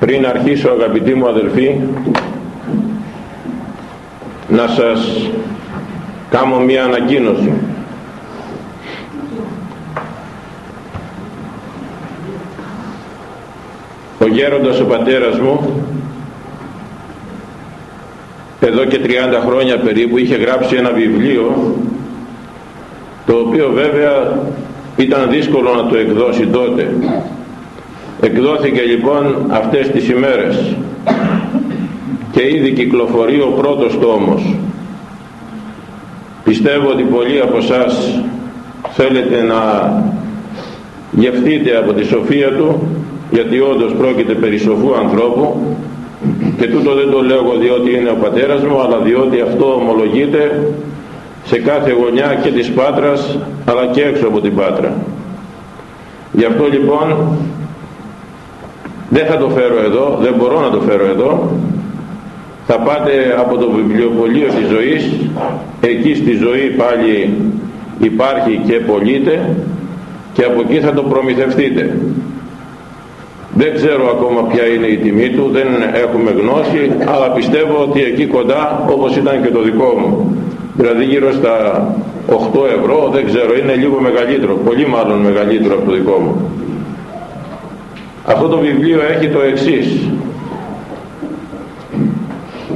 πριν αρχίσω αγαπητοί μου αδελφοί να σας κάνω μία ανακοίνωση. Ο γέροντας ο πατέρας μου εδώ και 30 χρόνια περίπου είχε γράψει ένα βιβλίο το οποίο βέβαια ήταν δύσκολο να το εκδώσει τότε εκδόθηκε λοιπόν αυτές τις ημέρες. Και ήδη κυκλοφορεί ο πρώτος τόμος. Πιστεύω ότι πολλοί από εσάς θέλετε να γευτείτε από τη σοφία του γιατί όντως πρόκειται περί σοφού ανθρώπου. Και τούτο δεν το λέω διότι είναι ο πατέρας μου αλλά διότι αυτό ομολογείται σε κάθε γωνιά και της Πάτρας αλλά και έξω από την Πάτρα. Γι' αυτό λοιπόν δεν θα το φέρω εδώ δεν μπορώ να το φέρω εδώ. Θα πάτε από το βιβλιοπωλείο της ζωής. Εκεί στη ζωή πάλι υπάρχει και πωλείται και από εκεί θα το προμηθευτείτε. Δεν ξέρω ακόμα ποια είναι η τιμή του δεν έχουμε γνώση αλλά πιστεύω ότι εκεί κοντά όπως ήταν και το δικό μου. Δηλαδή γύρω στα 8 ευρώ δεν ξέρω είναι λίγο μεγαλύτερο πολύ μάλλον μεγαλύτερο από το δικό μου αυτό το βιβλίο έχει το εξής.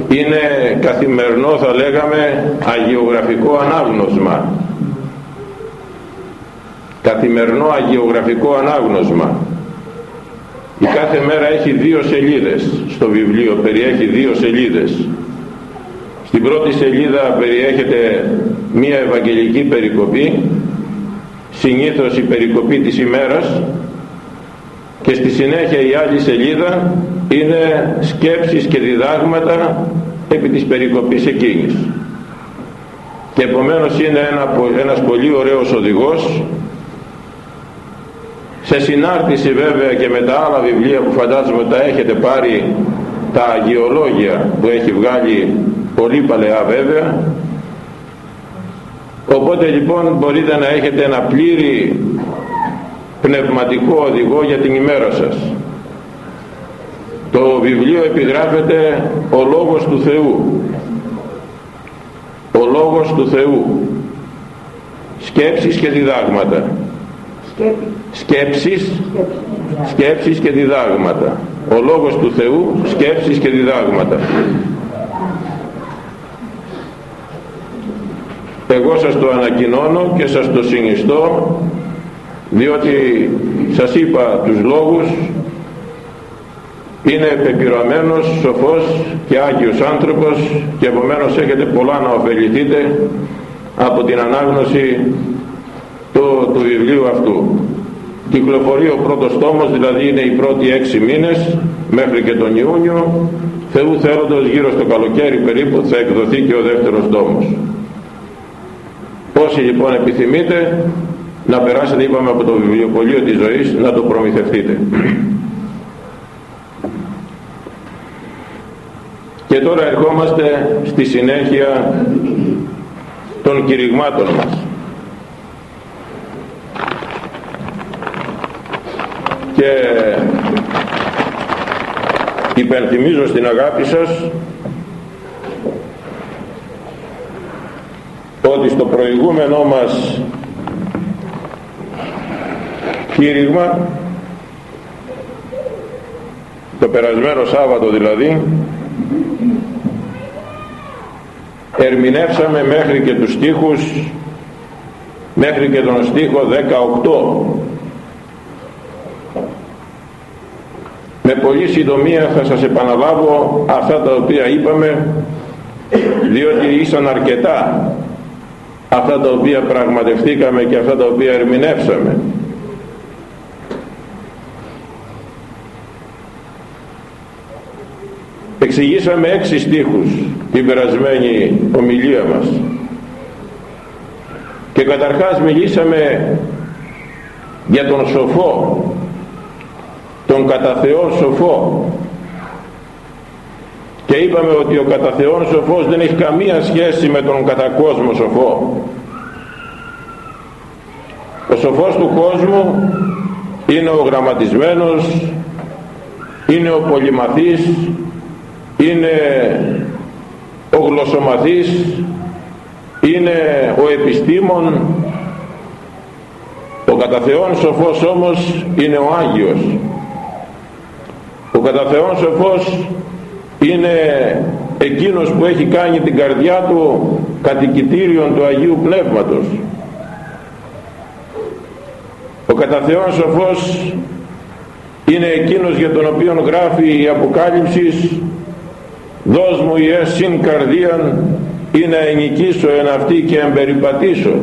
Είναι καθημερινό θα λέγαμε αγιογραφικό ανάγνωσμα. Καθημερινό αγιογραφικό ανάγνωσμα. Η κάθε μέρα έχει δύο σελίδες στο βιβλίο περιέχει δύο σελίδες. Στην πρώτη σελίδα περιέχεται μία ευαγγελική περικοπή συνήθως η περικοπή της ημέρας και στη συνέχεια η άλλη σελίδα είναι σκέψεις και διδάγματα επί της περικοπής εκείνης. Και επομένως είναι ένα, ένας πολύ ωραίος οδηγός σε συνάρτηση βέβαια και με τα άλλα βιβλία που φαντάζομαι τα έχετε πάρει τα αγιολόγια που έχει βγάλει πολύ παλαιά βέβαια. Οπότε λοιπόν μπορείτε να έχετε ένα πλήρη πνευματικό οδηγό για την ημέρα σας. Το βιβλίο επιγράφεται ο Λόγος του Θεού ο Λόγος του Θεού σκέψεις και διδάγματα. Σκέψεις. Σκέψεις. Και διδάγματα. Ο Λόγος του Θεού σκέψεις και διδάγματα. Εγώ σας το ανακοινώνω και σας το συνιστώ διότι σας είπα τους λόγους είναι πεπειρωμένος, σοφός και άγιος άνθρωπος και επομένως έχετε πολλά να ωφεληθείτε από την ανάγνωση του, του βιβλίου αυτού. Κυκλοφορεί ο πρώτος τόμος, δηλαδή είναι οι πρώτοι έξι μήνες μέχρι και τον Ιούνιο. Θεού θέλοντος γύρω στο καλοκαίρι περίπου θα εκδοθεί και ο δεύτερος τόμος. Όσοι λοιπόν επιθυμείτε να περάσετε είπαμε από το βιβλιοπωλείο της ζωής να το προμηθευτείτε. Και τώρα ερχόμαστε στη συνέχεια των κηρυγμάτων μας. Και υπενθυμίζω στην αγάπη σας ότι στο προηγούμενό μας κήρυγμα το περασμένο Σάββατο δηλαδή ερμηνεύσαμε μέχρι και τους στίχους μέχρι και τον στίχο 18 με πολύ συντομία θα σας επαναλάβω αυτά τα οποία είπαμε διότι ήσαν αρκετά αυτά τα οποία πραγματευτήκαμε και αυτά τα οποία ερμηνεύσαμε εξηγήσαμε έξι στίχους την περασμένη ομιλία μας. Και καταρχάς μιλήσαμε για τον σοφό τον κατά Θεόν σοφό. Και είπαμε ότι ο κατά Θεόν σοφός δεν έχει καμία σχέση με τον κατά κόσμο σοφό. Ο σοφός του κόσμου είναι ο γραμματισμένος είναι ο πολυμαθής είναι ο γλωσσομαθής είναι ο επιστήμον ο κατά Θεόν σοφός όμως είναι ο Άγιος. Ο κατά Θεόν σοφός είναι εκείνος που έχει κάνει την καρδιά του κατοικητήριον του Αγίου Πνεύματος. Ο κατά Θεόν σοφός είναι εκείνος για τον οποίο γράφει η Αποκάλυψη δώσ' μου η συν καρδίαν ή να ενοικήσω εν αυτή και εμπεριπατήσω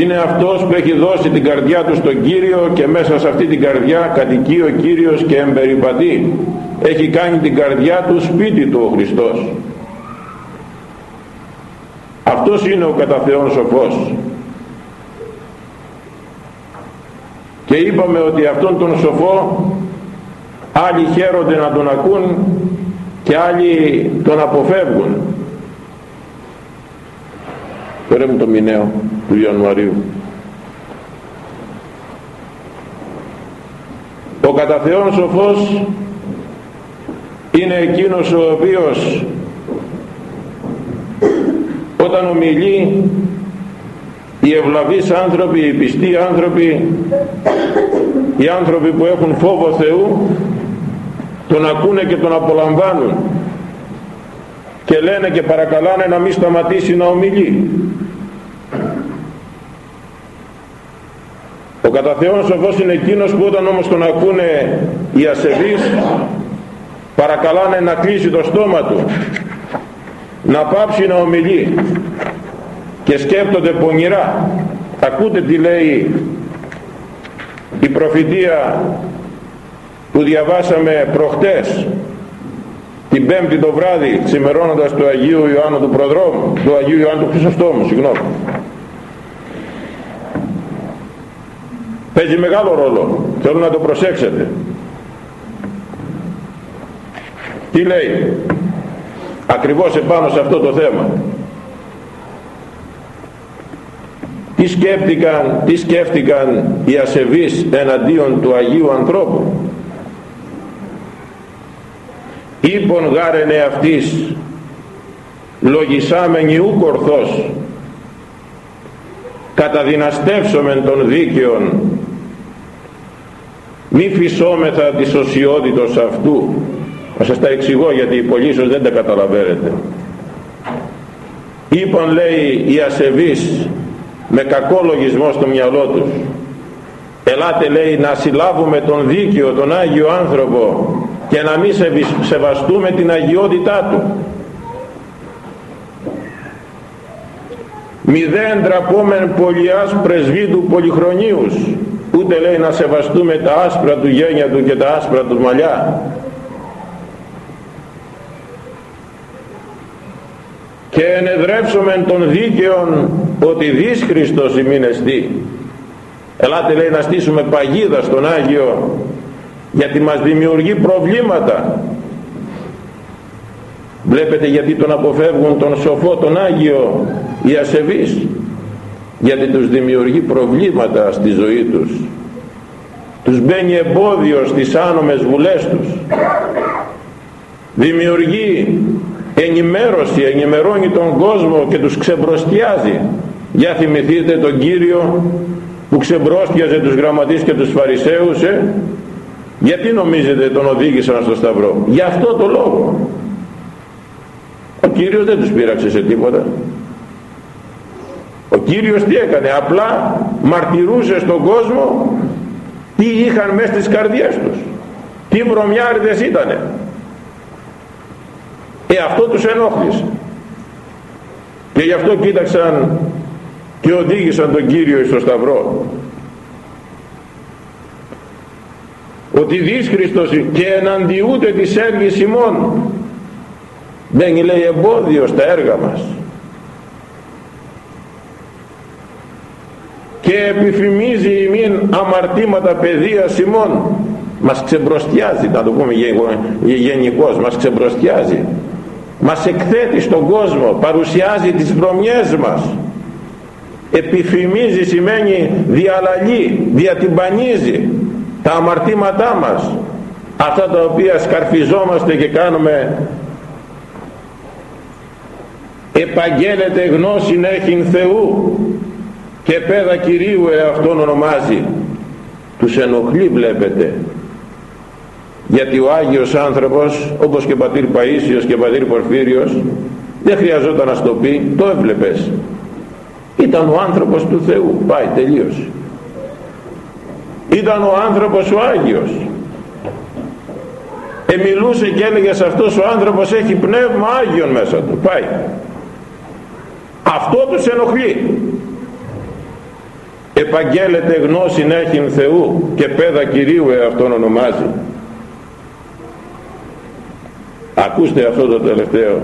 είναι αυτός που έχει δώσει την καρδιά του στον Κύριο και μέσα σε αυτή την καρδιά κατοικεί ο Κύριος και εμπεριπατεί έχει κάνει την καρδιά του σπίτι του ο Χριστός. Αυτός είναι ο κατά Θεόν σοφός. Και είπαμε ότι αυτόν τον σοφό άλλοι χαίρονται να τον ακούν και άλλοι τον αποφεύγουν Φέρε μου το μηνέο του Ιανουαρίου. Ο κατά Θεόν σοφός είναι εκείνος ο οποίος όταν ομιλεί οι ευλαβείς άνθρωποι, οι πιστοί άνθρωποι, οι άνθρωποι που έχουν φόβο Θεού τον ακούνε και τον απολαμβάνουν. Και λένε και παρακαλάνε να μην σταματήσει να ομιλεί. Ο κατά Θεόν σοφός είναι εκείνος που όταν όμως τον ακούνε οι ασεβείς παρακαλάνε να κλείσει το στόμα του να πάψει να ομιλεί και σκέπτονται πονηρά. Ακούτε τι λέει η προφητεία που διαβάσαμε προχτές την πέμπτη το βράδυ ξημερώνοντας του Αγίου Ιωάννου του Προδρόμου του Αγίου Ιωάννου του Χρυσοστόμου συγγνώμη. Παίζει μεγάλο ρόλο θέλω να το προσέξετε. Τι λέει ακριβώς επάνω σε αυτό το θέμα. Τι σκέφτηκαν, τι σκέφτηκαν οι ασεβείς εναντίον του Αγίου ανθρώπου; Είπον γάρενε αυτής λογισάμενοι ου κορθός. Καταδυναστεύσομεν των δίκαιων μη φυσόμεθα της οσιότητος αυτού. Θα σας τα εξηγώ γιατί πολλοί ίσως δεν τα καταλαβαίνετε. Είπαν λέει οι ασεβείς με κακό λογισμό στο μυαλό τους. Ελάτε λέει να συλλάβουμε τον δίκαιο τον Άγιο άνθρωπο και να μην σεβαστούμε την αγιότητά του. Μηδέν τραπόμεν πολιάς πρεσβύτου πολυχρονίους ούτε λέει να σεβαστούμε τα άσπρα του γένια του και τα άσπρα του μαλλιά. Και ενεδρεύσομεν των δίκαιων ότι δις Χριστός ημίνεστη ελάτε λέει να στήσουμε παγίδα στον Άγιο γιατί μας δημιουργεί προβλήματα. Βλέπετε γιατί τον αποφεύγουν τον σοφό τον Άγιο οι ασεβείς. Γιατί τους δημιουργεί προβλήματα στη ζωή τους. Τους μπαίνει εμπόδιο στις άνομες βουλές τους. Δημιουργεί ενημέρωση ενημερώνει τον κόσμο και τους ξεμπροστιάζει. Για θυμηθείτε τον Κύριο που ξεμπρόστιαζε τους γραμματείς και τους φαρισαίους ε; Γιατί νομίζετε τον οδήγησαν στο Σταυρό; Για αυτό το λόγο. Ο Κύριος δεν τους πείραξε σε τίποτα. Ο Κύριος τι έκανε; Απλά μαρτυρούσε στον κόσμο τι είχαν μέσα στις καρδιές τους. Τι βρωμιάριδες ήτανε. Ε αυτό τους ενόχλησε. Και γι' αυτό κοίταξαν και οδήγησαν τον Κύριο στο Σταυρό ότι δεις Χριστός και εναντιούται της έργης ημών δεν λέει εμπόδιο στα έργα μας. Και επιφημίζει ημίν αμαρτήματα παιδείας ημών μας ξεμπροστιάζει να το πούμε γενικώς μας ξεμπροστιάζει. Μας εκθέτει στον κόσμο παρουσιάζει τις βρωμιές μας. Επιφημίζει σημαίνει διαλαλεί διατυμπανίζει τα αμαρτήματά μας αυτά τα οποία σκαρφιζόμαστε και κάνουμε επαγγέλλεται γνώση έχει Θεού και πέδα Κυρίου εαυτόν ονομάζει. Τους ενοχλεί βλέπετε. Γιατί ο Άγιος άνθρωπος όπως και πατήρ Παΐσιος και πατήρ Πορφύριος δεν χρειαζόταν να στο πει το έβλεπες. Ήταν ο άνθρωπος του Θεού. Πάει τελείωσε ήταν ο άνθρωπος ο Άγιος. Εμιλούσε και έλεγε σε αυτός ο άνθρωπος έχει πνεύμα Άγιον μέσα του πάει. Αυτό τους ενοχλεί. Επαγγέλλεται γνώση έχει Θεού και πέδα Κυρίου εαυτόν ονομάζει ακούστε αυτό το τελευταίο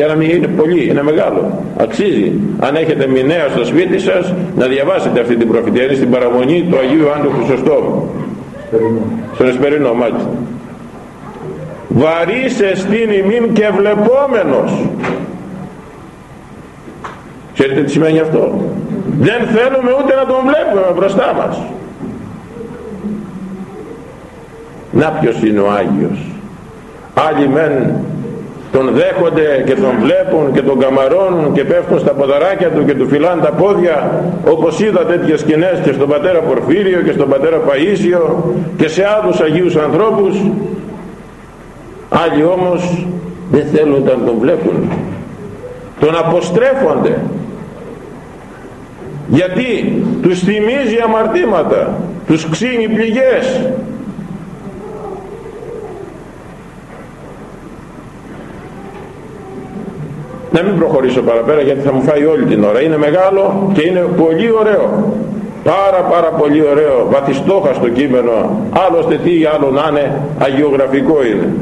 για να μην είναι πολύ, είναι μεγάλο. Αξίζει. Αν έχετε μηνέα στο σπίτι σας να διαβάσετε αυτή την προφητεία. Είναι στην παραμονή του Αγίου Άντου Χρυσοστόμου. Στον Εσπερινό μάλιστα. Βαρύς εστίν ημίν και βλεπόμενος. Ξέρετε τι σημαίνει αυτό; Δεν θέλουμε ούτε να τον βλέπουμε μπροστά μας. Να ποιος είναι ο Άγιος. Άλλοι μεν τον δέχονται και τον βλέπουν και τον καμαρώνουν και πέφτουν στα ποδαράκια του και του φυλάνε τα πόδια όπως είδα τέτοιες σκηνές και στον πατέρα Πορφύριο και στον πατέρα Παΐσιο και σε άλλους Αγίους ανθρώπους. Άλλοι όμως δεν θέλουν να τον βλέπουν. Τον αποστρέφονται. Γιατί τους θυμίζει αμαρτήματα τους ξύνει πληγές να μην προχωρήσω παραπέρα γιατί θα μου φάει όλη την ώρα. Είναι μεγάλο και είναι πολύ ωραίο. Πάρα πάρα πολύ ωραίο. Βαθιστόχαστο κείμενο. Άλλωστε τι άλλο να είναι αγιογραφικό είναι.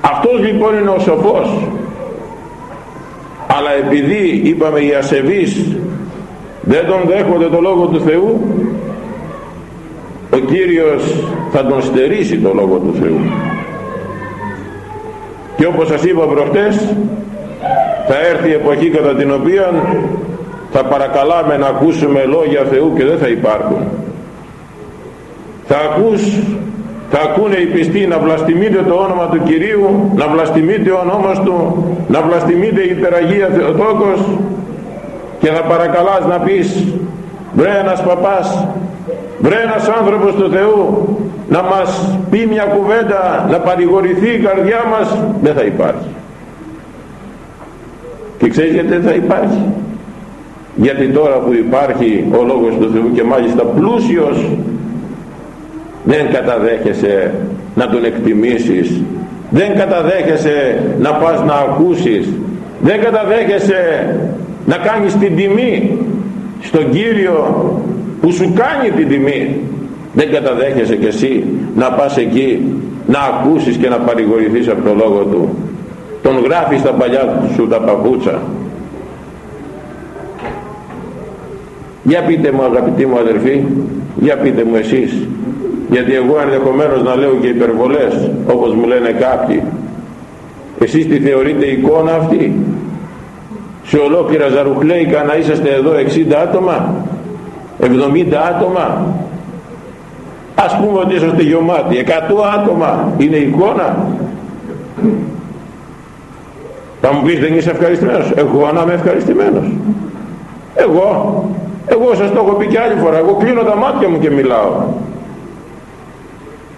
Αυτός λοιπόν είναι ο σοφός. Αλλά επειδή είπαμε οι ασεβείς δεν τον δέχονται το Λόγο του Θεού ο Κύριος θα τον στερήσει το Λόγο του Θεού. Και όπως σας είπα προχτές θα έρθει η εποχή κατά την οποία θα παρακαλάμε να ακούσουμε λόγια Θεού και δεν θα υπάρχουν. Θα ακούς θα ακούνε οι πιστοί να βλαστημείτε το όνομα του Κυρίου να βλαστημείτε ο νόμος Του να βλαστημείτε η Υπεραγία Θεοτόκος και θα παρακαλάς να πεις βρε ένας παπάς βρε ένας άνθρωπος του Θεού να μας πει μια κουβέντα να παρηγορηθεί η καρδιά μας δεν θα υπάρχει. Και ξέρεις γιατί δεν θα υπάρχει; Γιατί τώρα που υπάρχει ο Λόγος του Θεού και μάλιστα πλούσιος δεν καταδέχεσαι να τον εκτιμήσεις δεν καταδέχεσαι να πας να ακούσεις δεν καταδέχεσαι να κάνεις την τιμή στον Κύριο που σου κάνει την τιμή δεν καταδέχεσαι κι εσύ να πας εκεί να ακούσεις και να παρηγορηθείς από το λόγο του. Τον γράφεις τα παλιά σου τα παπούτσα. Για πείτε μου αγαπητοί μου αδερφοί για πείτε μου εσείς. Γιατί εγώ ενδεχομένως να λέω και υπερβολές όπως μου λένε κάποιοι. Εσείς τη θεωρείτε εικόνα αυτή; Σε ολόκληρα ζαρουχλέικα να είσαστε εδώ 60 άτομα; 70 άτομα; Ας πούμε ότι είσαστε γεωμάτοι 100 άτομα είναι εικόνα. Θα μου πεις δεν είσαι ευχαριστημένος. Εγώ να είμαι ευχαριστημένος. Εγώ. Εγώ σας το έχω πει και άλλη φορά. Εγώ κλείνω τα μάτια μου και μιλάω.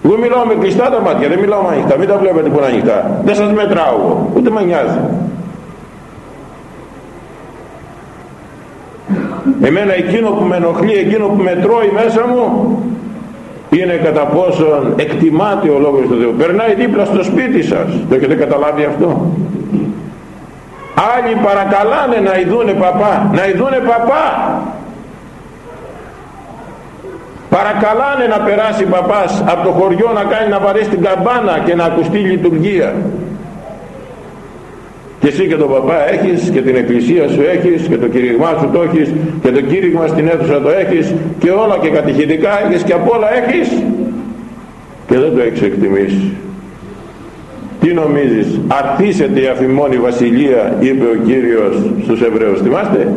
Εγώ μιλάω με κλειστά τα μάτια. Δεν μιλάω με ανοιχτά. Μην τα βλέπετε που είναι ανοιχτά. Δεν σας μετράω εγώ. Ούτε με νοιάζει. Εμένα εκείνο που με ενοχλεί εκείνο που με τρώει μέσα μου είναι κατά πόσον εκτιμάται ο Λόγος του Θεού. Περνάει δίπλα στο σπίτι σας. Το έχετε καταλάβει αυτό; Άλλοι παρακαλάνε να ειδούνε παπά να ειδούνε παπά. Παρακαλάνε να περάσει παπάς από το χωριό να κάνει να βαρέσει την καμπάνα και να ακουστεί λειτουργία και εσύ και τον παπά έχεις και την εκκλησία σου έχεις και το κήρυγμά σου το έχεις και το κήρυγμα στην αίθουσα το έχεις και όλα και κατηχητικά έχεις και απ' όλα έχεις. Και δεν το έχεις εκτιμήσει τι νομίζεις αρτήσεται η αφημόνη βασιλεία είπε ο Κύριος στους Εβραίους. Θυμάστε;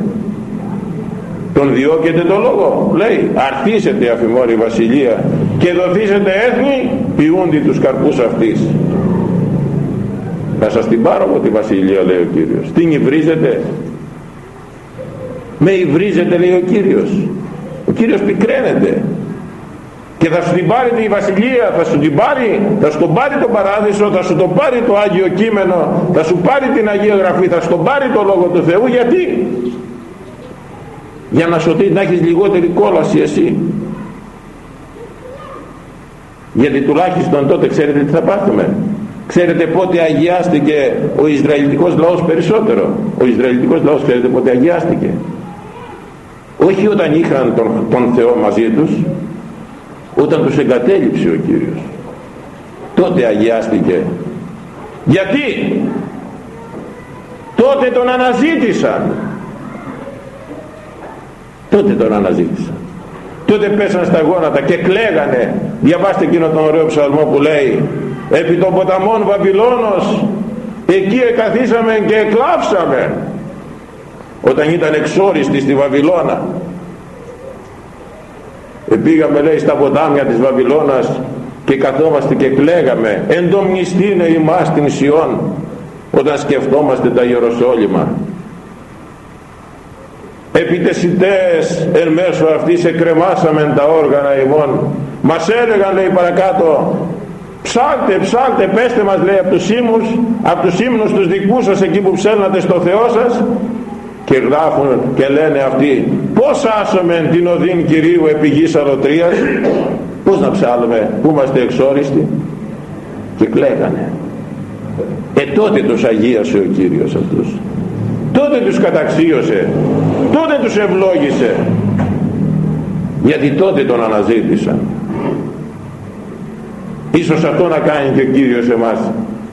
Τον διώκεται το λόγο λέει αρθίσετε αφημόρη βασιλεία και δοθήσετε έθνη ποιούνται τους καρπούς αυτής θα σας την πάρω από τη βασιλεία λέει ο Κύριος. Την υβρίζετε με υβρίζετε λέει ο Κύριος. Ο Κύριος πικραίνεται και θα σου την πάρει τη βασιλεία θα σου την πάρει θα σου τον πάρει το παράδεισο θα σου τον πάρει το Άγιο Κείμενο θα σου πάρει την Αγία Γραφή θα σου τον πάρει το Λόγο του Θεού. Γιατί; Για να σωθεί να έχεις λιγότερη κόλαση εσύ. Γιατί τουλάχιστον τότε ξέρετε τι θα πάθουμε ξέρετε πότε αγιάστηκε ο Ισραηλιτικός λαός περισσότερο; Ο Ισραηλιτικός λαός ξέρετε πότε αγιάστηκε; Όχι όταν είχαν τον, τον Θεό μαζί τους όταν τους εγκατέλειψε ο Κύριος. Τότε αγιάστηκε. Γιατί; Τότε τον αναζήτησαν. Τότε τον αναζήτησαν. Τότε πέσαν στα γόνατα και κλαίγανε. Διαβάστε εκείνο τον ωραίο ψαλμό που λέει επί των ποταμών Βαβυλώνος εκεί εκαθίσαμε και εκλάψαμε. Όταν ήταν εξόριστοι στη Βαβυλώνα Επήγαμε λέει στα ποτάμια της Βαβυλώνας και καθόμαστε και κλαίγαμε. Εν το μνηστήνε ημάς την Σιών όταν σκεφτόμαστε τα Ιεροσόλυμα. Επιτεσιτές εν μέσω αυτής εκρεμάσαμε τα όργανα ημών. Μας έλεγαν λέει παρακάτω ψάλτε ψάλτε πέστε μας λέει από τους ύμνους από τους ύμνους τους δικούς σας εκεί που ψέλνατε στο Θεό σας και γράφουν και λένε αυτοί πως άσομεν την οδύν Κυρίου επί γης αλωτρίας πως να ψάλουμε που είμαστε εξόριστοι και κλαίγανε. Ε τότε τους αγίασε ο Κύριος αυτούς. Τότε τους καταξίωσε. Τότε τους ευλόγησε. Γιατί τότε τον αναζήτησαν ίσως αυτό να κάνει και ο Κύριος εμάς.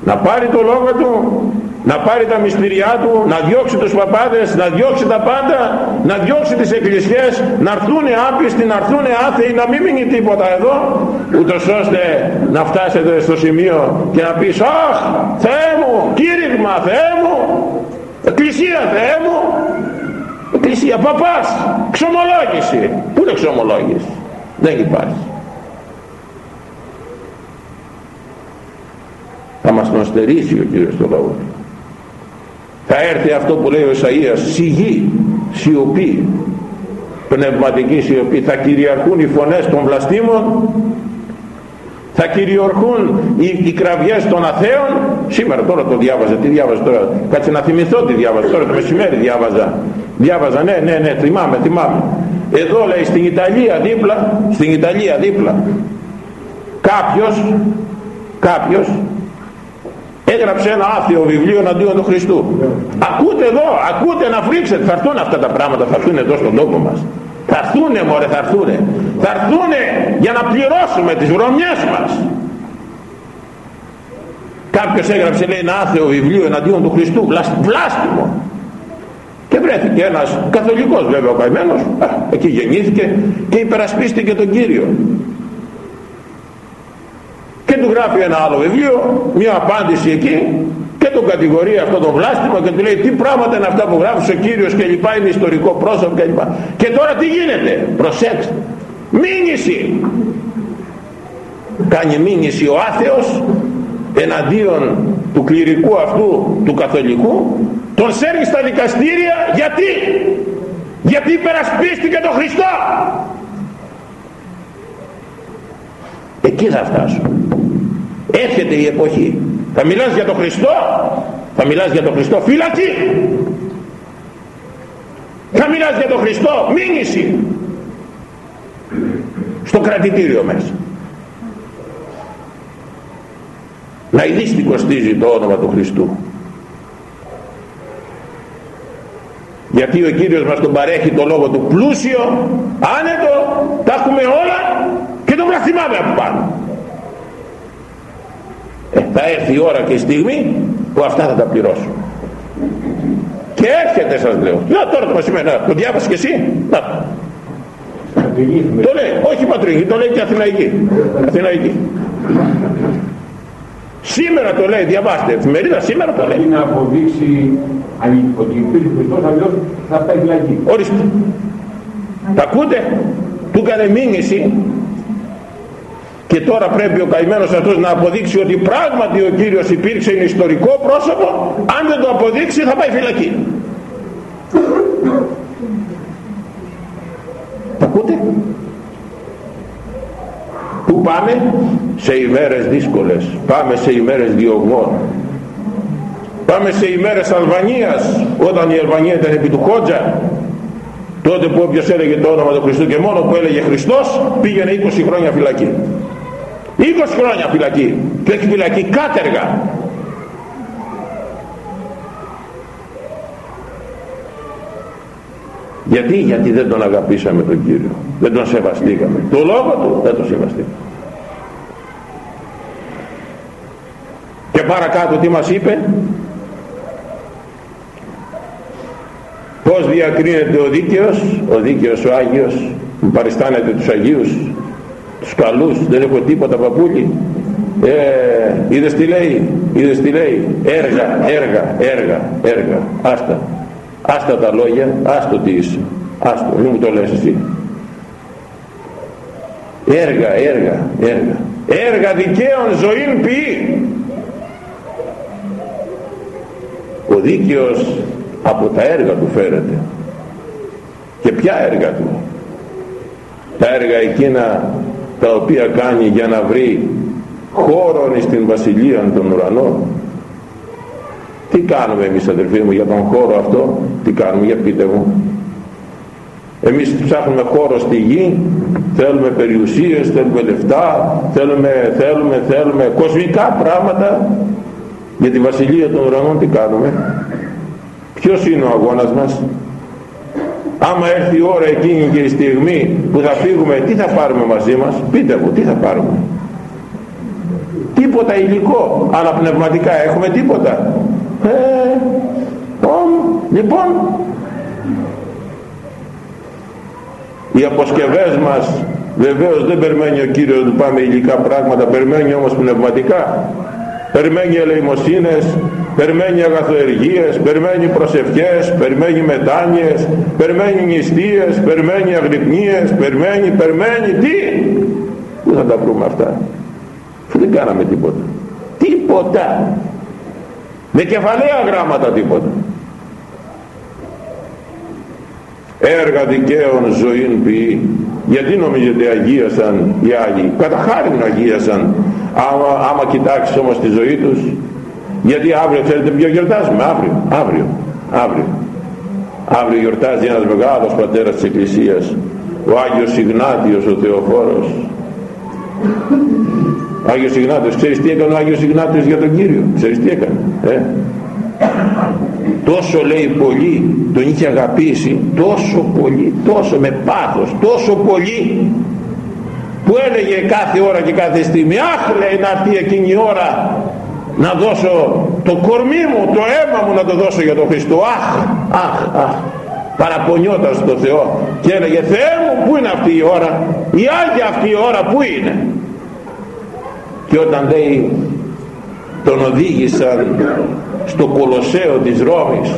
Να πάρει το λόγο του να πάρει τα μυστηριά του να διώξει τους παπάδες να διώξει τα πάντα να διώξει τις εκκλησιές να έρθουν άπιστοι να έρθουν άθεοι να μην μείνει τίποτα εδώ ούτως ώστε να φτάσετε στο σημείο και να πεις αχ Θεέ μου κήρυγμα Θεέ μου εκκλησία Θεέ μου εκκλησία παπάς ξομολόγηση πού είναι ξομολόγηση; Δεν υπάρχει θα μας τον στερήσει ο Κύριος το λόγο θα έρθει αυτό που λέει ο Ισαΐας σιγή, σιωπή πνευματική σιωπή. Θα κυριαρχούν οι φωνές των βλαστήμων θα κυριαρχούν οι, οι κραυγές των αθέων. Σήμερα τώρα το διάβαζα τι διάβαζα τώρα κάτσε να θυμηθώ τι διάβαζα. Τώρα το μεσημέρι διάβαζα. Διάβαζα ναι ναι ναι θυμάμαι θυμάμαι. Εδώ λέει στην Ιταλία δίπλα στην Ιταλία δίπλα κάποιος κάποιος έγραψε ένα άθεο βιβλίο εναντίον του Χριστού. Ακούτε εδώ, ακούτε να φρίξετε. Θα έρθουν αυτά τα πράγματα, θα έρθουν εδώ στον τόπο μας. Θα έρθουνε μωρέ θα έρθουνε. Θα έρθουνε για να πληρώσουμε τις βρωμιές μας. Κάποιος έγραψε λέει ένα άθεο βιβλίο εναντίον του Χριστού. Βλάστημο. Και βρέθηκε ένας καθολικός βέβαια ο καημένος. Εκεί γεννήθηκε και υπερασπίστηκε τον Κύριο και του γράφει ένα άλλο βιβλίο μια απάντηση εκεί και τον κατηγορεί αυτό το βλάστημα και του λέει τι πράγματα είναι αυτά που γράφεις ο Κύριος και λοιπά είναι ιστορικό πρόσωπο και λοιπά και τώρα τι γίνεται προσέξτε μήνυση. Κάνει μήνυση ο άθεος εναντίον του κληρικού αυτού του καθολικού τον σέρνει στα δικαστήρια γιατί γιατί υπερασπίστηκε τον Χριστό. Εκεί θα φτάσω έρχεται η εποχή. Θα μιλάς για τον Χριστό θα μιλάς για τον Χριστό φύλακη θα μιλάς για τον Χριστό μήνυση. Στο κρατητήριο μέσα. Να ειδείς τι κοστίζει το όνομα του Χριστού. Γιατί ο Κύριος μας τον παρέχει το λόγο του πλούσιο άνετο τα έχουμε όλα και τον βλαστημάμε από πάνω. ε, θα έρθει η ώρα και η στιγμή που αυτά θα τα πληρώσω. Και έρχεται σας λέω. Να τώρα το μεσημέρι να, το διάβασες και εσύ; Να. το λέει όχι πατρίγη το λέει και αθηναϊκή. Αθηναϊκή. Σήμερα το λέει διαβάστε εφημερίδα σήμερα το λέει. Να αποδείξει ότι υπήρχε Χριστός αλλιώς θα πάει φυλακή. Ορίστε. Τα ακούτε; Του έκανε μήνυση και τώρα πρέπει ο καημένος αυτός να αποδείξει ότι πράγματι ο Κύριος υπήρξε είναι ιστορικό πρόσωπο. Αν δεν το αποδείξει θα πάει φυλακή. Τα ακούτε; Πού πάμε; Σε ημέρες δύσκολες. Πάμε σε ημέρες διωγμών. Πάμε σε ημέρες Αλβανίας όταν η Αλβανία ήταν επί του Χότζα. Τότε που όποιος έλεγε το όνομα του Χριστού και μόνο που έλεγε Χριστός πήγαινε 20 χρόνια φυλακή 20 χρόνια φυλακή. Και έχει φυλακή κάτεργα. Γιατί, γιατί δεν τον αγαπήσαμε τον Κύριο. Δεν τον σεβαστήκαμε. Το λόγο του δεν τον σεβαστήκαμε. Και παρακάτω τι μας είπε; Πως διακρίνεται ο δίκαιος; Ο δίκαιος ο Άγιος που παριστάνεται τους Αγίους τους καλούς δεν έχω τίποτα παππούλι ε, είδες τι λέει είδες τι λέει. Έργα έργα έργα έργα. Άστα άστα τα λόγια άστο τι είσαι. Άστο μην μου το λες εσύ. Έργα έργα έργα. Έργα δικαίων ζωήν ποιή. Ο δίκαιος από τα έργα του φέρεται. Και ποια έργα του; Τα έργα εκείνα τα οποία κάνει για να βρει χώρον στην βασιλεία των ουρανών. Τι κάνουμε εμείς αδερφοί μου για τον χώρο αυτό; Τι κάνουμε για πείτε μου. Εμείς ψάχνουμε χώρο στη γη θέλουμε περιουσίες θέλουμε λεφτά θέλουμε θέλουμε θέλουμε κοσμικά πράγματα. Για τη βασιλεία των ουρανών τι κάνουμε; Ποιος είναι ο αγώνας μας; Άμα έρθει η ώρα εκείνη και η στιγμή που θα φύγουμε τι θα πάρουμε μαζί μας; Πείτε μου τι θα πάρουμε; Τίποτα υλικό αλλά πνευματικά έχουμε τίποτα. Ε, λοιπόν οι αποσκευές μας βεβαίως δεν περιμένει ο Κύριος να πάμε υλικά πράγματα περιμένει όμως πνευματικά περιμένει ελεημοσύνες περιμένει αγαθοεργίες, περιμένει προσευχές, περιμένει μετάνοιες, περιμένει νηστείες, περιμένει αγρυπνίες, περιμένει, περιμένει, τι! Πού θα τα βρούμε αυτά; Δεν κάναμε τίποτα. Τίποτα. Με κεφαλαία γράμματα τίποτα. Έργα δικαίων ζωήν ποιή. Γιατί νομίζετε αγίασαν οι Άγιοι; Κατά χάρη αγίασαν. Άμα, άμα κοιτάξεις όμως τη ζωή τους γιατί αύριο ξέρετε ποιο γιορτάζουμε αύριο αύριο αύριο. Αύριο γιορτάζει ένας μεγάλος πατέρας της Εκκλησίας ο Άγιος Ιγνάτιος ο Θεοφόρος. Ο Άγιος Ιγνάτιος ξέρεις τι έκανε ο Άγιος Ιγνάτιος για τον Κύριο; Ξέρεις τι έκανε ε; τόσο λέει πολύ τον είχε αγαπήσει τόσο πολύ τόσο με πάθος τόσο πολύ που έλεγε κάθε ώρα και κάθε στιγμή αχ λέει να έρθει εκείνη η ώρα να δώσω το κορμί μου, το αίμα μου να το δώσω για τον Χριστό. Αχ, αχ, αχ. Παραπονιόταν στο Θεό και έλεγε Θεέ μου πού είναι αυτή η ώρα, η Άγια αυτή η ώρα πού είναι; Και όταν λέει τον οδήγησαν στο Κολοσσέο της Ρώμης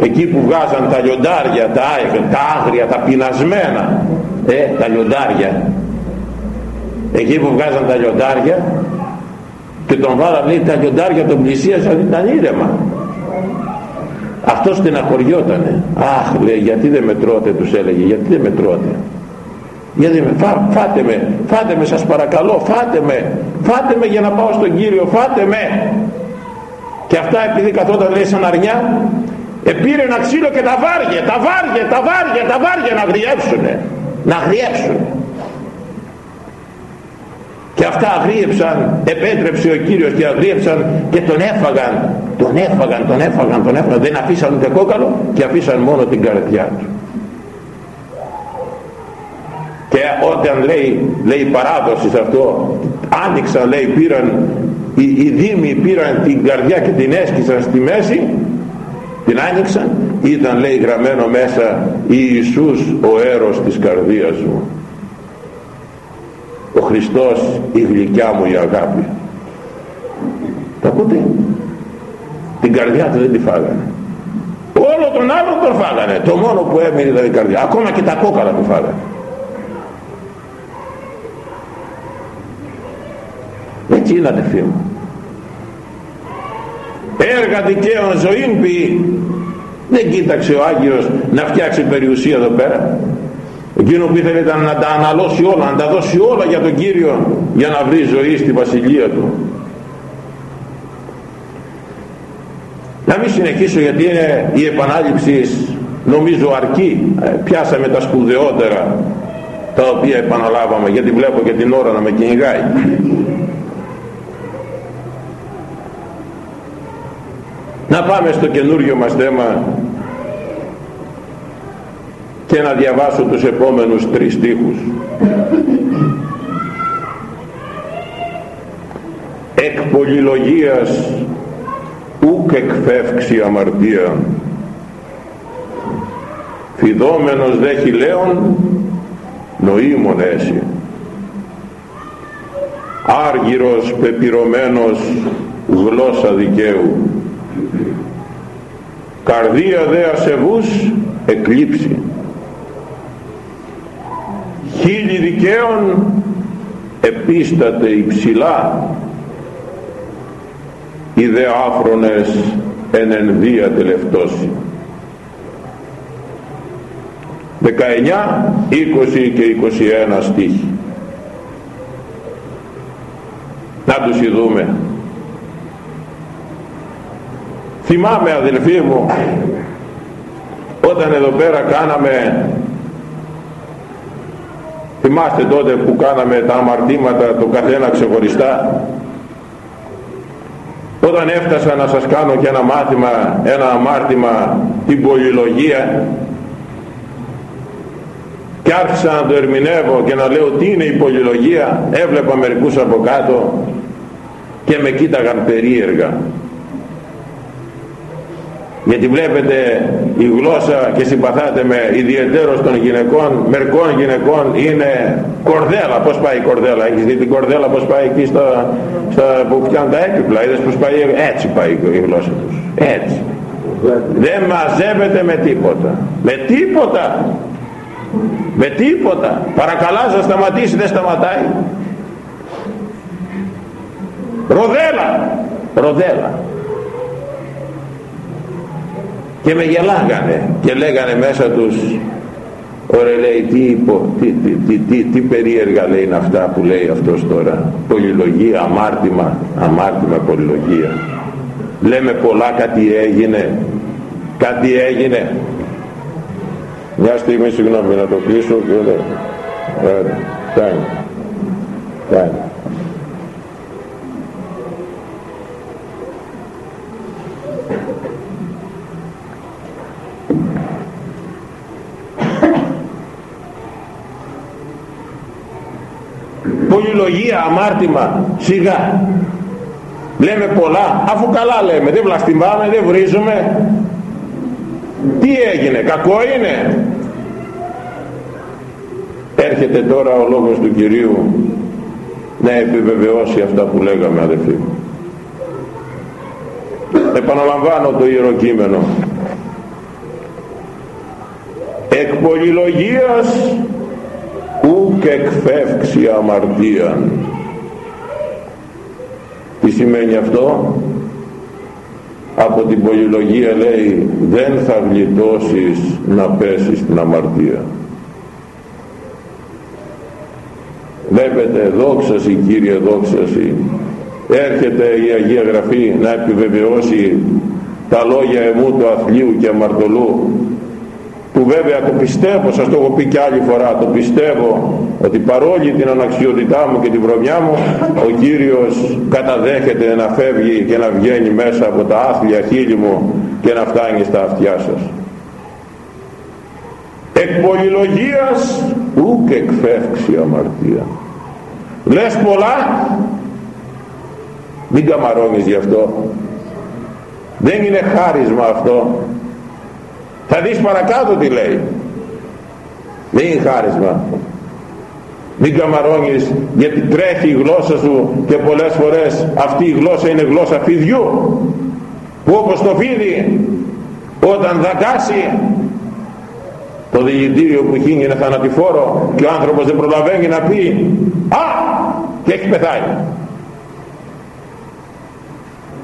εκεί που βγάζαν τα λιοντάρια, τα, τα άγρια, τα πεινασμένα ε, τα λιοντάρια εκεί που βγάζαν τα λιοντάρια και τον βάλαν λέει τα λιοντάρια τον πλησίασαν ήταν ήρεμα. Αυτός στεναχωριότανε αχ λέει γιατί δεν με τρώτε τους έλεγε γιατί δεν με τρώτε. Γιατί με, φά, φάτε με φάτε με σας παρακαλώ φάτε με φάτε με για να πάω στον Κύριο φάτε με. Και αυτά επειδή καθόταν λέει σαν αρνιά επήρε ένα ξύλο και τα βάρια τα βάρια τα βάρια τα βάρια να γριέψουνε να γριέψουνε και αυτά αγρίεψαν επέτρεψε ο Κύριος και αγρίεψαν και τον έφαγαν. Τον έφαγαν, τον έφαγαν, τον έφαγαν. Δεν αφήσαν ούτε κόκαλο και αφήσαν μόνο την καρδιά του. Και όταν λέει, λέει παράδοση σε αυτό άνοιξαν λέει πήραν οι, οι δήμοι πήραν την καρδιά και την έσκησαν στη μέση την άνοιξαν ήταν λέει γραμμένο μέσα Ιησούς ο έρος της καρδίας μου ο Χριστός η γλυκιά μου η αγάπη. Τα ακούτε; Την καρδιά του δεν τη φάγανε. Όλο τον άλλο τον φάγανε. Το μόνο που έμεινε ήταν η καρδιά. Ακόμα και τα κόκαλα του φάγανε. Έτσι είναι αδελφοί μου. Έργα δικαίων ζωήν πει δεν κοίταξε ο Άγιος να φτιάξει περιουσία εδώ πέρα εκείνο που ήθελε ήταν να τα αναλώσει όλα να τα δώσει όλα για τον Κύριο για να βρει ζωή στη βασιλεία του. Να μην συνεχίσω γιατί είναι η επανάληψη νομίζω αρκεί. Ε, πιάσαμε τα σπουδαιότερα τα οποία επαναλάβαμε γιατί βλέπω και την ώρα να με κυνηγάει. Να πάμε στο καινούριο μας θέμα και να διαβάσω τους επόμενους τρεις στίχους. Εκ πολυλογίας ούκ εκφεύξει αμαρτία. Φιδόμενος δε χιλέων νοήμων έσυ. Άργυρος πεπυρωμένος γλώσσα δικαίου. Καρδία δε ασεβούς εκλείψει χίλι δικαίων επίσταται υψηλά. Οι δε άφρονες εν ενδία τελευτώσει 19, 20 και 21 στίχοι. Να τους ειδούμε. Θυμάμαι αδελφοί μου όταν εδώ πέρα κάναμε θυμάστε τότε που κάναμε τα αμαρτήματα το καθένα ξεχωριστά; Όταν έφτασα να σας κάνω και ένα μάθημα ένα αμάρτημα την πολυλογία και άρχισα να το ερμηνεύω και να λέω τι είναι η πολυλογία έβλεπα μερικούς από κάτω και με κοίταγαν περίεργα γιατί βλέπετε η γλώσσα και συμπαθάτε με ιδιαιτέρως των γυναικών μερικών γυναικών είναι κορδέλα. Πως πάει η κορδέλα; Έχεις δει την κορδέλα πως πάει εκεί στα, στα που φτιάχνουν τα έπιπλα; Είδες πως πάει; Έτσι πάει η γλώσσα τους. Έτσι. Δεν μαζεύεται με τίποτα. Με τίποτα. Με τίποτα. Παρακαλάς να σταματήσει δεν σταματάει. Ροδέλα. Ροδέλα και με γελάγανε και λέγανε μέσα τους ωραία λέει τι, τι, τι, τι, τι, περίεργα λέει είναι αυτά που λέει αυτός τώρα. Πολυλογία, αμάρτημα αμάρτημα πολυλογία. Λέμε πολλά κάτι έγινε κάτι έγινε μια στιγμή συγγνώμη να το κλείσω και λέω ωραία, φτάνει φτάνει πολυλογία, αμάρτημα, σιγά. Λέμε πολλά, αφού καλά λέμε, δεν βλαστημάμε, δεν βρίζουμε. Τι έγινε, κακό είναι. Έρχεται τώρα ο λόγος του Κυρίου να επιβεβαιώσει αυτά που λέγαμε αδελφοί Επαναλαμβάνω το Ιερό Κείμενο. Εκ πολυλογίας ουκ εκφεύξει αμαρτία τι σημαίνει αυτό; Από την πολυλογία λέει δεν θα γλιτώσεις να πέσεις στην αμαρτία βλέπετε δόξαση Κύριε δόξαση. Έρχεται η Αγία Γραφή να επιβεβαιώσει τα λόγια εμού του αθλίου και αμαρτωλού που βέβαια το πιστεύω, σας το έχω πει και άλλη φορά, το πιστεύω ότι παρόλη την αναξιότητά μου και την βρωμιά μου ο Κύριος καταδέχεται να φεύγει και να βγαίνει μέσα από τα άθλια χείλη μου και να φτάνει στα αυτιά σας. Εκ πολυλογίας ουκ εκφεύξει αμαρτία. Λες πολλά, μην καμαρώνεις γι' αυτό. Δεν είναι χάρισμα αυτό θα δεις παρακάτω τι λέει δεν είναι χάρισμα μην καμαρώνεις γιατί τρέχει η γλώσσα σου και πολλές φορές αυτή η γλώσσα είναι γλώσσα φιδιού που όπως το φίδι όταν δακάσει το δηλητήριο που χύνει είναι θανατηφόρο και ο άνθρωπος δεν προλαβαίνει να πει «Α!» και έχει πεθάει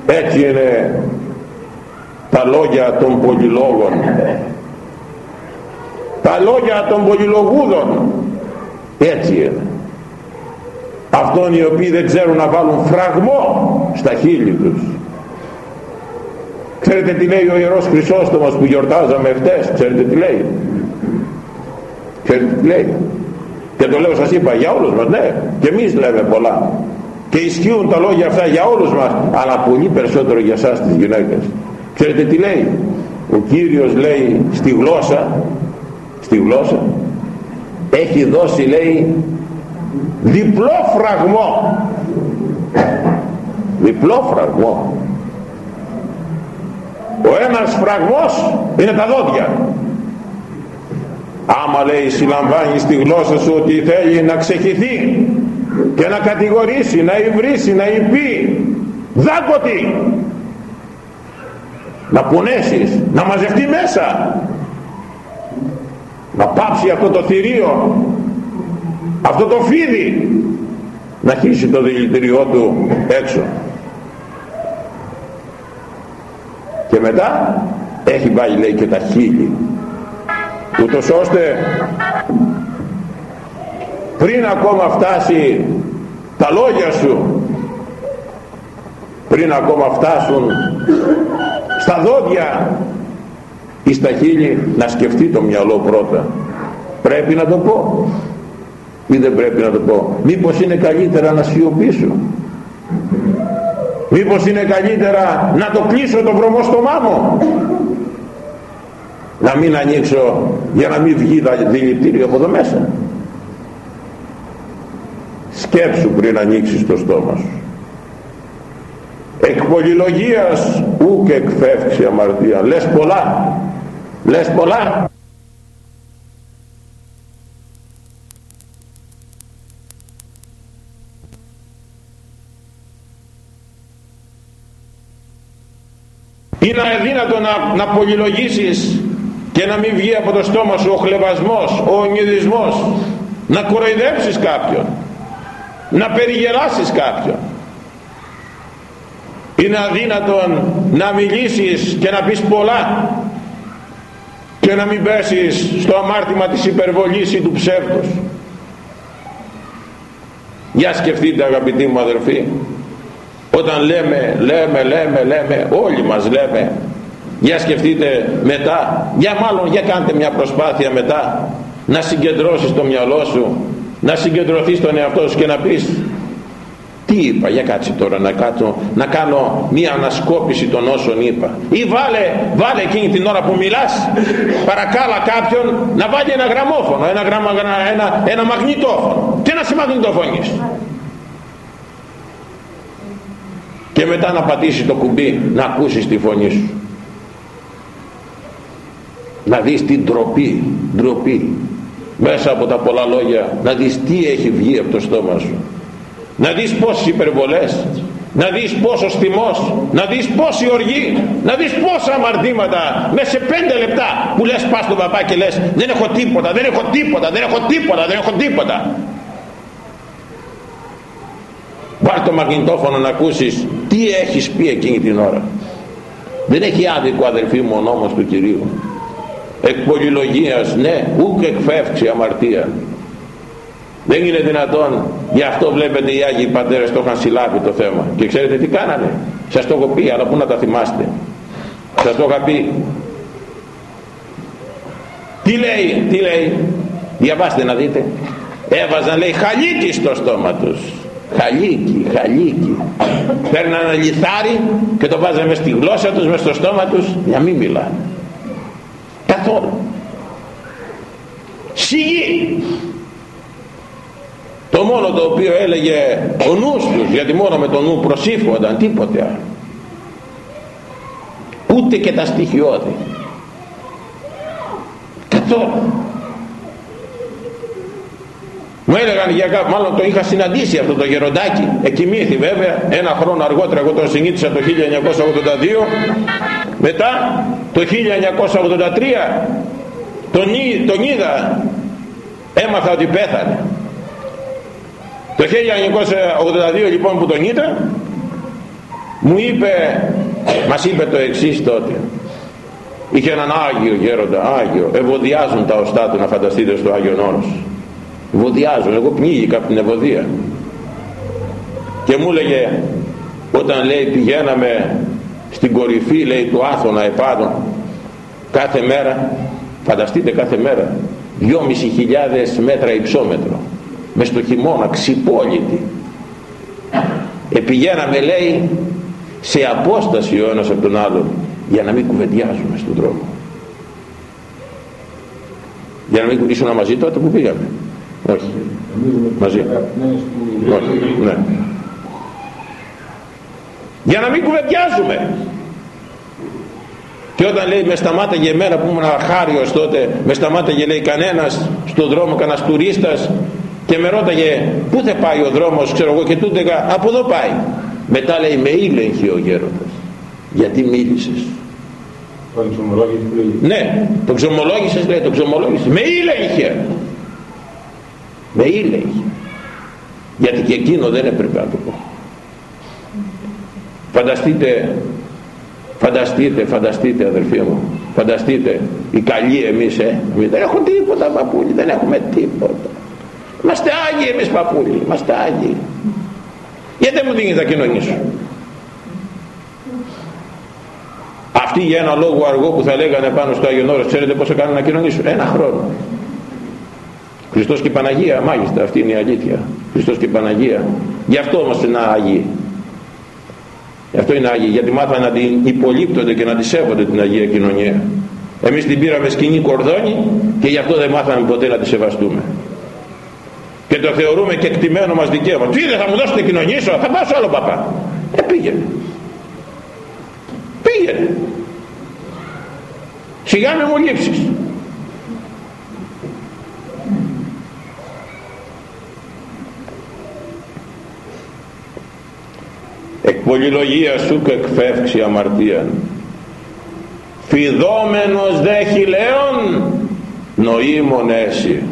έτσι είναι τα λόγια των πολυλόγων τα λόγια των πολυλογούδων έτσι είναι. Αυτών οι οποίοι δεν ξέρουν να βάλουν φραγμό στα χείλη τους. Ξέρετε τι λέει ο Ιερός Χρυσόστομος που γιορτάζαμε χτες; Ξέρετε τι λέει; Ξέρετε τι λέει; Και το λέω σας είπα για όλους μας ναι. Και εμείς λέμε πολλά. Και ισχύουν τα λόγια αυτά για όλους μας αλλά πολύ περισσότερο για σας τις γυναίκες ξέρετε τι λέει; Ο Κύριος λέει στη γλώσσα στη γλώσσα έχει δώσει λέει διπλό φραγμό. Διπλό φραγμό. Ο ένας φραγμός είναι τα δόντια. Άμα λέει συλλαμβάνει στη γλώσσα σου ότι θέλει να ξεχυθεί και να κατηγορήσει, να υβρίσει, να υπεί δάκωτη να πονέσεις, να μαζευτεί μέσα. Να πάψει αυτό το θηρίο αυτό το φίδι. Να χύσει το δηλητηριό του έξω. Και μετά έχει βάλει λέει και τα χείλη. Ούτως ώστε πριν ακόμα φτάσει τα λόγια σου πριν ακόμα φτάσουν στα δόντια ή στα χείλη να σκεφτεί το μυαλό πρώτα. Πρέπει να το πω. Ή δεν πρέπει να το πω. Μήπως είναι καλύτερα να σιωπήσω; Μήπως είναι καλύτερα να το κλείσω το βρωμό στο μάμο να μην ανοίξω για να μην βγει δηλητήριο από εδώ μέσα. Σκέψου πριν ανοίξεις το στόμα σου εκ πολυλογίας ουκ εκφεύξει αμαρτία. Λες πολλά. Λες πολλά. Είναι αδύνατο να, να πολυλογήσεις και να μην βγει από το στόμα σου ο χλεβασμός, ο ονειδισμός να κοροϊδέψεις κάποιον. Να περιγελάσεις κάποιον είναι αδύνατον να μιλήσεις και να πεις πολλά και να μην πέσεις στο αμάρτημα της υπερβολής ή του ψεύδους. Για σκεφτείτε αγαπητοί μου αδερφοί όταν λέμε, λέμε, λέμε, λέμε όλοι μας λέμε για σκεφτείτε μετά για μάλλον για κάντε μια προσπάθεια μετά να συγκεντρώσεις το μυαλό σου να συγκεντρωθείς στον εαυτό σου και να πεις τι είπα για κάτσε τώρα να, κάτσω, να κάνω μια ανασκόπηση των όσων είπα. Ή βάλε, βάλε εκείνη την ώρα που μιλάς παρακάλα κάποιον να βάλει ένα γραμμόφωνο ένα, γραμμα, ένα, ένα μαγνητόφωνο. Και να σε μαγνητοφωνείς; Και μετά να πατήσει το κουμπί να ακούσεις τη φωνή σου. Να δεις την ντροπή ντροπή μέσα από τα πολλά λόγια να δεις τι έχει βγει από το στόμα σου να δεις πόσες υπερβολές να δεις πόσος θυμός να δεις πόση οργή να δεις πόσα αμαρτήματα μέσα σε πέντε λεπτά που λες πας στον παπά και λες δεν έχω τίποτα, δεν έχω τίποτα, δεν έχω τίποτα, δεν έχω τίποτα Βάλ το μαγνητόφωνο να ακούσεις τι έχεις πει εκείνη την ώρα. Δεν έχει άδικο αδελφοί μου ο νόμος του Κυρίου. Εκ πολυλογίας ναι ούκ εκφεύξει αμαρτία δεν είναι δυνατόν γι' αυτό βλέπετε οι Άγιοι Πατέρες το είχαν συλλάβει το θέμα. Και ξέρετε τι κάνανε. Σας το έχω πει αλλά πού να τα θυμάστε. Σας το είχα πει. Τι λέει τι λέει. Διαβάστε να δείτε. Έβαζαν λέει χαλίκι στο στόμα τους. Χαλίκι, χαλίκι. Παίρναν ένα λιθάρι και το βάζανε στη γλώσσα τους μες στο στόμα τους για μην μιλάνε. Καθόλου. Σιγή το μόνο το οποίο έλεγε ο νους τους γιατί μόνο με το νου προσήφωνταν τίποτε άλλο. Ούτε και τα στοιχειώδη. Καθόλου μου έλεγαν για κάπου, μάλλον το είχα συναντήσει αυτό το γεροντάκι, εκοιμήθη βέβαια, ένα χρόνο αργότερα εγώ τον συνήθισα το 1982, μετά το 1983 τον, τον είδα, έμαθα ότι πέθανε. Το 1982 λοιπόν που τον είδα, μου είπε, μας είπε το εξής τότε, είχε έναν Άγιο γέροντα, Άγιο, ευωδιάζουν τα οστά του να φανταστείτε στο Άγιον Όρος. Βουδιάζουν εγώ πνίγηκα από την ευωδία. Και μου έλεγε όταν λέει πηγαίναμε στην κορυφή λέει του Άθωνα επάνω κάθε μέρα φανταστείτε κάθε μέρα δυόμισι χιλιάδες μέτρα υψόμετρο μες στο χειμώνα ξυπόλυτη επηγαίναμε λέει σε απόσταση ο ένας από τον άλλον για να μην κουβεντιάζουμε στον δρόμο για να μην ήσουν μαζί τότε που πήγαμε; Όχι. Μαζί. Όχι. Ναι. Για να μην κουβεντιάζουμε. Και όταν λέει με σταμάταγε εμένα που ήμουν χάριος τότε, με σταμάταγε λέει κανένας στον δρόμο, κανένας τουρίστας και με ρώταγε πού θα πάει ο δρόμος, ξέρω εγώ και τούτε από εδώ πάει. Μετά λέει με ήλεγχε ο γέροντας. Γιατί μίλησες; Ναι, το ξομολόγησες λέει, το ξομολόγησες. Με ήλεγχε με ήλεγε γιατί και εκείνο δεν έπρεπε να το πω φανταστείτε φανταστείτε φανταστείτε αδερφοί μου φανταστείτε οι καλοί εμείς ε, εμείς δεν έχουμε τίποτα παππούλοι δεν έχουμε τίποτα είμαστε Άγιοι εμείς παππούλοι είμαστε Άγιοι. Γιατί δεν μου δίνεις να κοινωνήσω; Αυτοί για ένα λόγο αργό που θα λέγανε πάνω στο Άγιον Όρος ξέρετε πόσο κάνουν να κοινωνήσουν; Ένα χρόνο. Χριστός και Παναγία μάλιστα αυτή είναι η αλήθεια. Χριστός και Παναγία. Γι' αυτό όμως είναι Άγιοι. Γι' αυτό είναι Άγιοι γιατί μάθανε να την υπολείπτονται και να τη σέβονται την Αγία Κοινωνία. Εμείς την πήραμε σκηνή κορδόνι και γι' αυτό δεν μάθαμε ποτέ να τη σεβαστούμε και το θεωρούμε και εκτιμένο μας δικαίωμα. Τι δεν θα μου δώσετε κοινωνήσω θα πάω σε άλλο παπά. Ε πήγαινε. Πήγαινε. Σιγά με μου λείψεις. Εκ πολυλογία σου και εκφεύξει αμαρτίαν. Φιδόμενος δε χιλέων νοήμων έσυ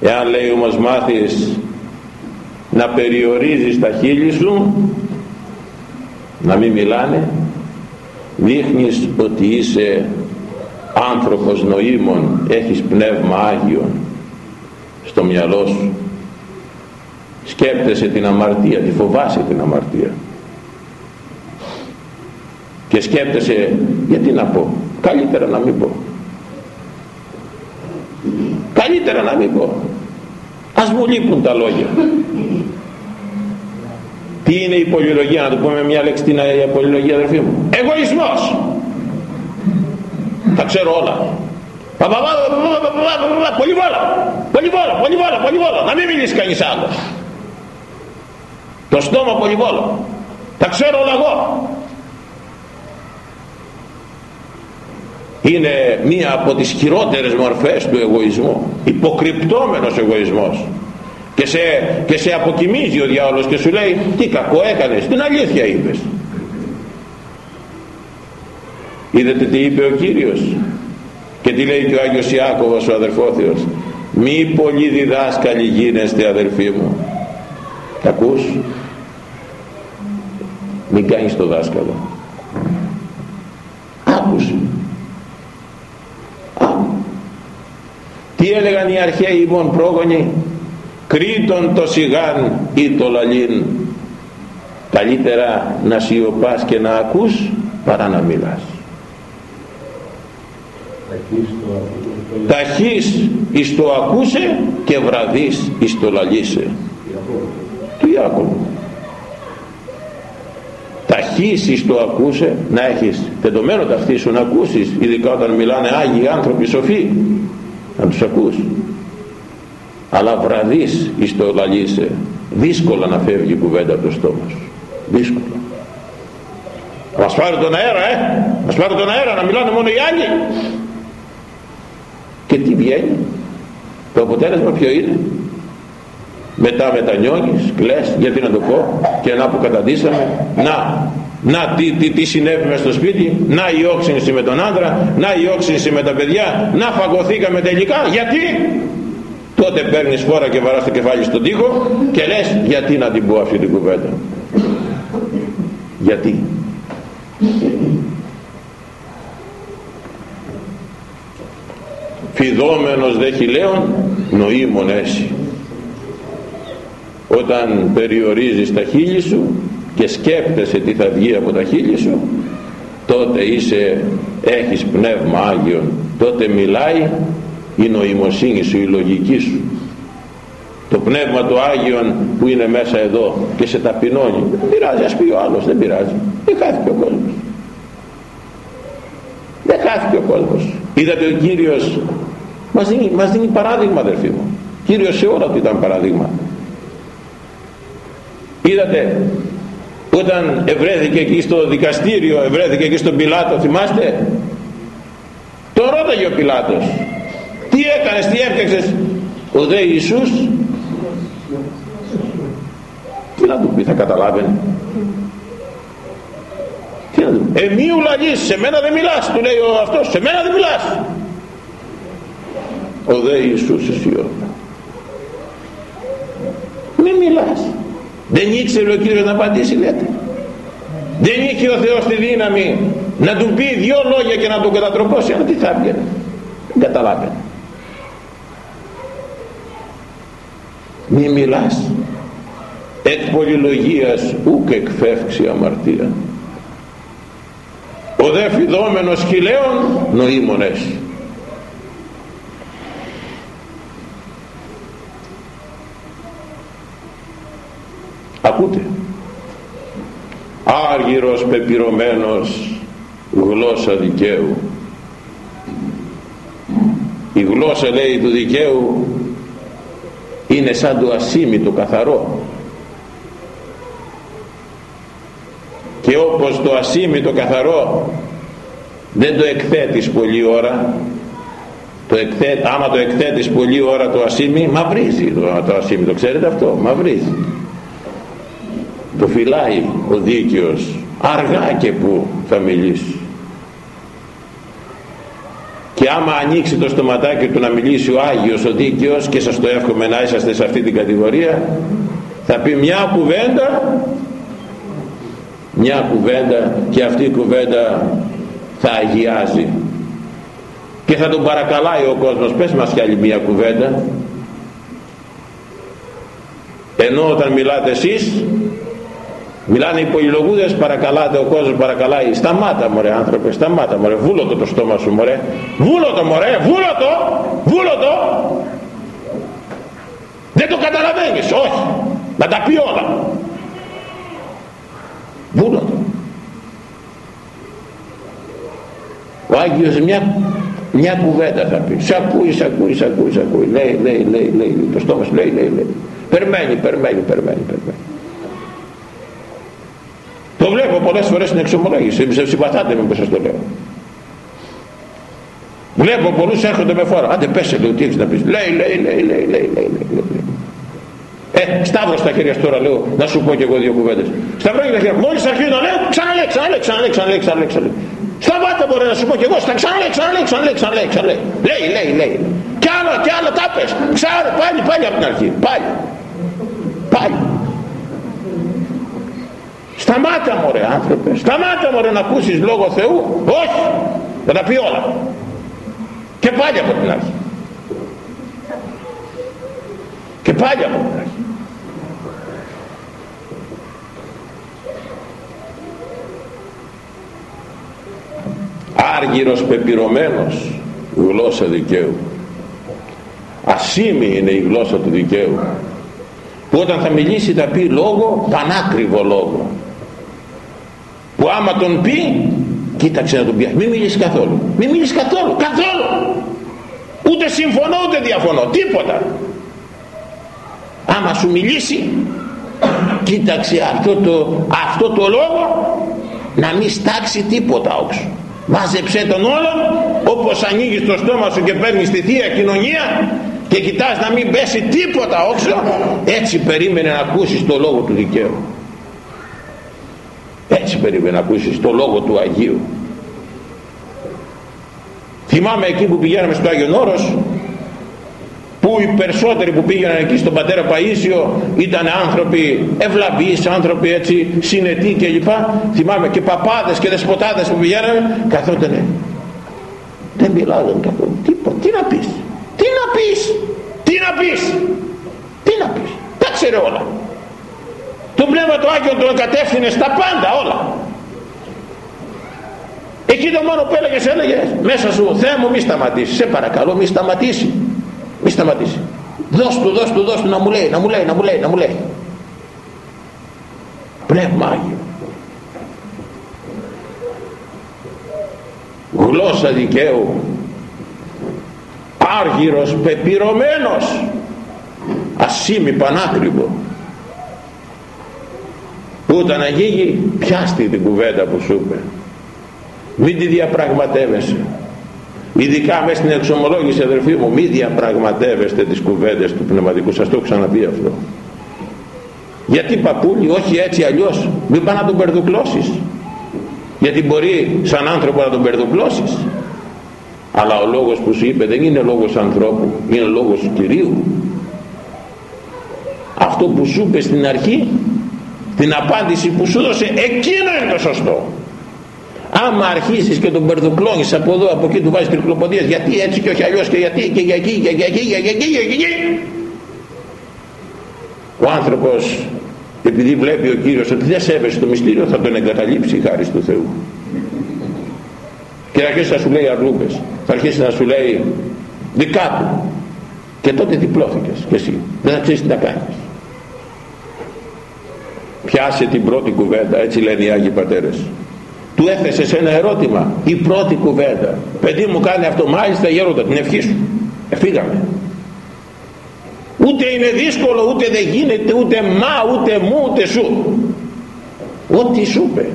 εάν λέει όμως μάθεις να περιορίζεις τα χείλη σου να μην μιλάνε δείχνεις ότι είσαι άνθρωπος νοήμων έχεις πνεύμα Άγιον στο μυαλό σου. Σκέπτεσαι την αμαρτία, τη φοβάσαι την αμαρτία. Και σκέπτεσαι γιατί να πω καλύτερα να μην πω. Καλύτερα να μην πω ας μου λείπουν τα λόγια. Τι είναι η πολυλογία να το πούμε μια λέξη την πολυλογία αδερφή μου; Εγωισμός! Τα ξέρω όλα. Πολύ βόλα πολύ βόλα πολύ βόλα πολύ βόλα να μην μιλήσει κανείς άλλος το στόμα πολυβόλο τα ξέρω όλα εγώ είναι μία από τις χειρότερες μορφές του εγωισμού υποκρυπτόμενος εγωισμός. Και σε, και σε αποκοιμίζει ο διάολος και σου λέει τι κακό έκανες την αλήθεια είπες είδατε τι είπε ο Κύριος και τι λέει και ο Άγιος Ιάκωβος ο αδερφόθεος. Μη πολύ διδάσκαλοι γίνεστε αδερφοί μου ακούς; Μην κάνεις το δάσκαλο άκουσε τι έλεγαν οι αρχαίοι ημών πρόγονοι κρίτον το σιγάν ή το λαλίν. Καλύτερα να σιωπάς και να ακούς παρά να μιλάς ταχύς εις το ακούσε και βραδύς εις το λαλίσε του Ιάκωβου ταχύσεις το ακούσε να έχεις τεντωμένο ταυτί σου να ακούσεις ειδικά όταν μιλάνε Άγιοι άνθρωποι σοφοί να τους ακούς. Αλλά βραδείς εις το λαλίσαι δύσκολα να φεύγει η κουβέντα από το στόμα σου. Δύσκολα. Μας πάρει τον αέρα ε. Μας πάρει τον αέρα να μιλάνε μόνο οι άλλοι και τι βγαίνει. Το αποτέλεσμα ποιο είναι. Μετά μετανιώνεις κλαις γιατί να το πω. Και να που καταντήσαμε να να τι, τι, τι συνέβη μες στο σπίτι να η όξυνση με τον άντρα να η όξυνση με τα παιδιά να φαγωθήκαμε τελικά γιατί; Τότε παίρνεις φόρα και βαράς το κεφάλι στον τοίχο και λες γιατί να την πω αυτή την κουβέντα; Γιατί; Φιδόμενος δε χιλέων νοήμων έσυ. Όταν περιορίζεις τα χείλη σου και σκέπτεσαι τι θα βγει από τα χείλη σου τότε είσαι, έχεις πνεύμα Άγιον. Τότε μιλάει η νοημοσύνη σου, η λογική σου. Το πνεύμα του Άγιον που είναι μέσα εδώ και σε ταπεινώνει δεν πειράζει ας πει ο άλλος δεν πειράζει. Δεν χάθηκε ο κόσμος. Δεν χάθηκε ο κόσμος. Είδατε ο Κύριος μας δίνει, μας δίνει παράδειγμα αδερφοί μου. Κύριος σε όλα του ήταν παράδειγμα. Είδατε όταν ευρέθηκε εκεί στο δικαστήριο ευρέθηκε εκεί στον Πιλάτο θυμάστε; Το ρώταγε ο Πιλάτος. Τι έκανες, τι έφτιαξες; Ο δε Ιησούς. Τι να του πει θα καταλάβαινε. Τι να του πει. Εμείου λαγείς σε μένα δεν μιλάς του λέει ο αυτός σε μένα δεν μιλάς. Ο δε Ιησούς εσύ μην μιλάς δεν ήξερε ο Κύριος να απαντήσει λέτε. Δεν είχε ο Θεός τη δύναμη να του πει δυο λόγια και να τον κατατροπώσει αλλά τι θα έβγαινε δεν καταλάβαινε. Μη μιλάς. Εκ πολυλογίας ούκ εκφεύξει αμαρτία. Ο δε φιδόμενος χιλέων νοήμονες ακούτε. Άργυρος πεπυρωμένος γλώσσα δικαίου. Η γλώσσα λέει του δικαίου είναι σαν το ασήμι καθαρό. Και όπως το ασήμι καθαρό δεν το εκθέτεις πολλή ώρα το εκθέ, άμα το εκθέτεις πολλή ώρα το ασήμι μαυρίζει το, το ασήμι το ξέρετε αυτό μαυρίζει το φυλάει ο δίκαιος. Αργά και που θα μιλήσει. Και άμα ανοίξει το στοματάκι του να μιλήσει ο Άγιος ο δίκαιος και σας το εύχομαι να είσαστε σε αυτή την κατηγορία θα πει μια κουβέντα μια κουβέντα και αυτή η κουβέντα θα αγιάζει. Και θα τον παρακαλάει ο κόσμος πες μας κι άλλη μια κουβέντα. Ενώ όταν μιλάτε εσείς Μιλάνε οι πολυλογούδες, παρακαλάτε ο κόσμος, παρακαλάει. Σταμάτα μωρέ άνθρωπε, σταμάτα μωρέ, βούλω το το στόμα σου μωρέ. Βούλω το μωρέ, βούλω το, βούλω το. Δεν το καταλαβαίνεις, όχι. Να τα πει όλα. Βούλω το. Ο Άγιος μια, μια κουβέντα θα πει. Σ' ακούει, σ' ακούει, σ' ακούει, σ' ακούει. Λέει, λέει, λέει, λέει, το στόμα σου λέει, λέει, λέει. Περιμένει, περιμένει, περιμένει, περιμένει. Το βλέπω πολλές φορές στην εξομολόγηση. Συμπαθάτε με που σας το λέω. Βλέπω πολλούς έρχονται με φόρα. Άντε πέσε λέω τι έχεις να πεις. Λέει, λέει, λέει, λέει, λέει, λέει, λέει. Ε, σταύρος στα χέρια τώρα λέω να σου πω και εγώ δύο κουβέντες. Σταυρό τα χέρια. Μόλις αρχίζω να λέω ξαναλέω, ξαναλέω, ξαναλέω, ξαναλέω, ξαναλέω, ξαναλέω. Σταμάτα μπορεί να σου πω και εγώ, στα ξαναλέω, ξαναλέω, ξαναλέω, ξαναλέω, ξαναλέω. Λέει, λέει, λέει. Κι άλλο, κι άλλο, τα πες. Ξέρω, πάλι, πάλι από την αρχή. Πάλι. Πάλι. Σταμάτα μωρέ άνθρωπε, σταμάτα μωρέ να ακούσεις λόγο Θεού. Όχι, θα τα πει όλα. Και πάλι από την αρχή. Και πάλι από την αρχή. Άργυρος πεπυρωμένος γλώσσα δικαίου. Ασήμι είναι η γλώσσα του δικαίου που όταν θα μιλήσει θα πει λόγο πανάκριβο λόγο που άμα τον πει κοίταξε να τον πει. Μην μιλήσεις καθόλου. Μην μιλήσεις καθόλου. Καθόλου. Ούτε συμφωνώ ούτε διαφωνώ. Τίποτα. Άμα σου μιλήσει κοίταξε αυτό το, αυτό το λόγο να μην στάξει τίποτα όξω μάζεψέ τον όλο όπως ανοίγεις το στόμα σου και παίρνεις τη Θεία Κοινωνία και κοιτάς να μην πέσει τίποτα όξο. Έτσι περίμενε να ακούσεις το λόγο του δικαίου έτσι περίμενε να ακούσεις το λόγο του Αγίου. Θυμάμαι εκεί που πηγαίναμε στο Άγιον Όρος που οι περισσότεροι που πήγαιναν εκεί στον πατέρα Παΐσιο ήταν άνθρωποι ευλαβείς, άνθρωποι έτσι συνετοί και λοιπά θυμάμαι και παπάδες και δεσποτάδες που πηγαίνανε καθότανε. Δεν μιλάγαν καθόλου τίποτα τι να πεις; Τι να πεις; Τι να πεις; Τι να πεις; Τα ξέρε όλα το πνεύμα του Άγιο τον κατεύθυνε στα πάντα όλα. Εκεί το μόνο που έλεγες έλεγες μέσα σου Θεέ μου μη σταματήσεις. Σε παρακαλώ μη σταματήσει. Μη σταματήσει. Δώσ' του δώσ' του δώσ' του να μου λέει να μου λέει να μου λέει να μου λέει πνεύμα Άγιο. Γλώσσα δικαίου. Άργυρος πεπυρωμένος ασήμι πανάκριβο. που όταν αγίγει πιάστη την κουβέντα που σου είπε. Μην τη διαπραγματεύεσαι. Ειδικά μέσα στην εξομολόγηση αδερφοί μου μην διαπραγματεύεστε τις κουβέντες του πνευματικού. Σας το έχω ξαναπεί αυτό. Γιατί παππούλη όχι έτσι αλλιώς. Μην πάει να τον περδουκλώσεις γιατί μπορεί σαν άνθρωπο να τον περδουκλώσεις αλλά ο λόγος που σου είπε δεν είναι λόγος ανθρώπου είναι λόγος Κυρίου. Αυτό που σου είπε στην αρχή την απάντηση που σου δώσε εκείνο είναι το σωστό. Άμα αρχίσεις και τον περδουκλώνεις από εδώ από εκεί του βάζεις τρικλοποδίες γιατί έτσι και όχι αλλιώς και γιατί και για εκεί και για εκεί και για εκεί και για εκεί ο άνθρωπος επειδή βλέπει ο Κύριος ότι δεν σέβεσαι το μυστήριο θα τον εγκαταλείψει η χάρη του Θεού. Και θα αρχίσει να σου λέει αρλούπες θα αρχίσει να σου λέει δικά του. Και τότε διπλώθηκες και εσύ. Δεν θα ξέρεις τι να κάνεις πιάσε την πρώτη κουβέντα έτσι λένε οι Άγιοι Πατέρες. Του έθεσε σε ένα ερώτημα η πρώτη κουβέντα. Παιδί μου κάνει αυτό μάλιστα γέροντα την ευχή σου εφήγαμε ούτε είναι δύσκολο ούτε δεν γίνεται ούτε μα ούτε μου ούτε σου. Ό,τι σου είπε.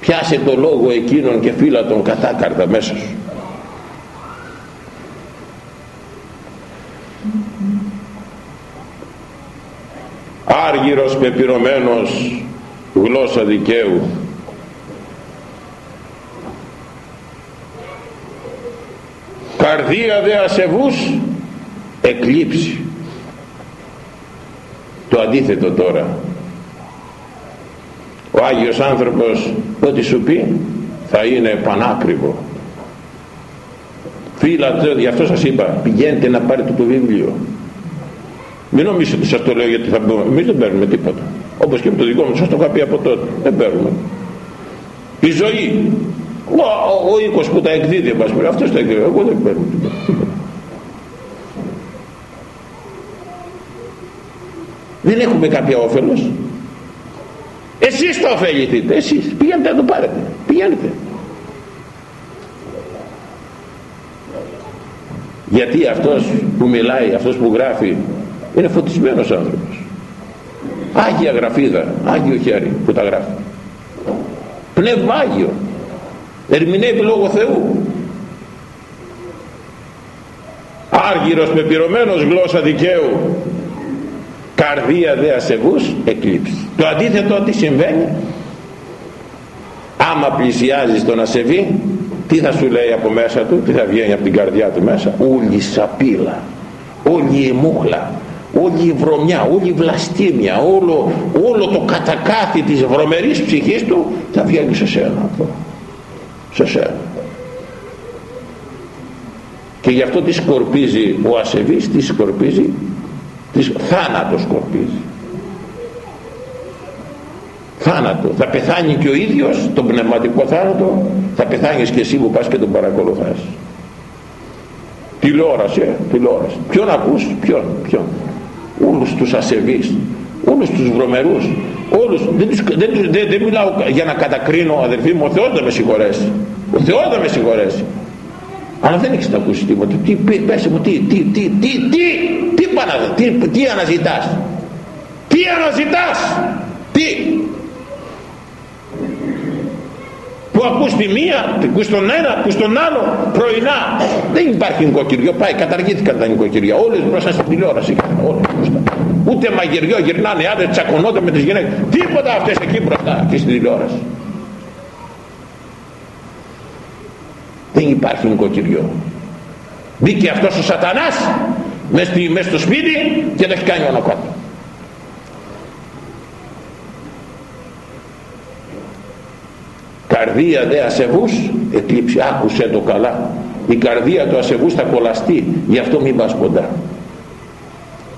Πιάσε το λόγο εκείνον και φύλλα τον κατάκαρδα μέσα σου άργυρος πεπυρωμένος γλώσσα δικαίου. Καρδία δε ασεβούς εκλείψει. Το αντίθετο τώρα. Ο Άγιος άνθρωπος ό,τι σου πει θα είναι πανάκριβο. Φίλα γι' αυτό σας είπα πηγαίνετε να πάρετε το βιβλίο μην νομίζετε ότι σας το λέω γιατί θα μπούμε. Εμείς δεν παίρνουμε τίποτα. Όπως και με το δικό μου σας το είχα πει από τότε. Δεν παίρνουμε. Η ζωή ο, ο, ο οίκος που τα εκδίδει αυτός τα εκδίδει. Εγώ δεν παίρνω τίποτα. Δεν έχουμε κάποια όφελος. Εσείς το ωφεληθείτε. Εσείς. Πηγαίνετε να το πάρετε. Πηγαίνετε. Γιατί αυτός που μιλάει αυτός που γράφει είναι φωτισμένος άνθρωπος. Άγια γραφίδα Άγιο χέρι που τα γράφει. Πνεύμα Άγιο. Ερμηνεύει λόγω Θεού. Άργυρος πεπυρωμένος γλώσσα δικαίου. Καρδία δε ασεβούς εκλείψει. Το αντίθετο τι συμβαίνει; Άμα πλησιάζεις τον ασεβή τι θα σου λέει από μέσα του τι θα βγαίνει από την καρδιά του μέσα; Όλη η σαπίλα. Όλη η μούχλα όλη η βρωμιά όλη η βλαστήμια όλο, όλο το κατακάθι της βρωμερής ψυχής του θα βγαίνει σε σένα. Σε σένα. Και γι' αυτό τη σκορπίζει ο ασεβής τη σκορπίζει της θάνατος σκορπίζει. Θάνατο. Θα πεθάνει και ο ίδιος τον πνευματικό θάνατο θα πεθάνεις και εσύ που πας και τον παρακολουθάς. Τηλεόραση ε, τηλεόραση ποιον ακούς; Ποιον ποιον όλους τους ασεβείς όλους τους βρωμερούς όλους δεν, τους, δεν, δεν, δεν μιλάω για να κατακρίνω αδερφοί μου ο Θεός δεν με συγχωρέσει. Ο Θεός δεν με συγχωρέσει. Αλλά δεν έχεις να ακούσεις τίποτα. Τι πες μου τι τι τι τι τι τι, πανα, τι, τι αναζητάς. Τι αναζητάς. Τι που ακούς τη μία ακούς τον ένα ακούς τον άλλο πρωινά. Δεν υπάρχει νοικοκυριό πάει καταργήθηκαν τα νοικοκυριά. Όλες μπροστά στην τηλεόραση όλες μπροστά. Ούτε μαγειριό γυρνάνε άντρες τσακωνόνται με τις γυναίκες. Τίποτα αυτές εκεί μπροστά και στην τηλεόραση. Δεν υπάρχει νοικοκυριό. Μπήκε αυτός ο σατανάς μες στο σπίτι και το έχει κάνει ono κάτω καρδία δε ασεβούς εκλείψει άκουσε το καλά. Η καρδία του ασεβούς θα κολλαστεί γι' αυτό μην πας κοντά.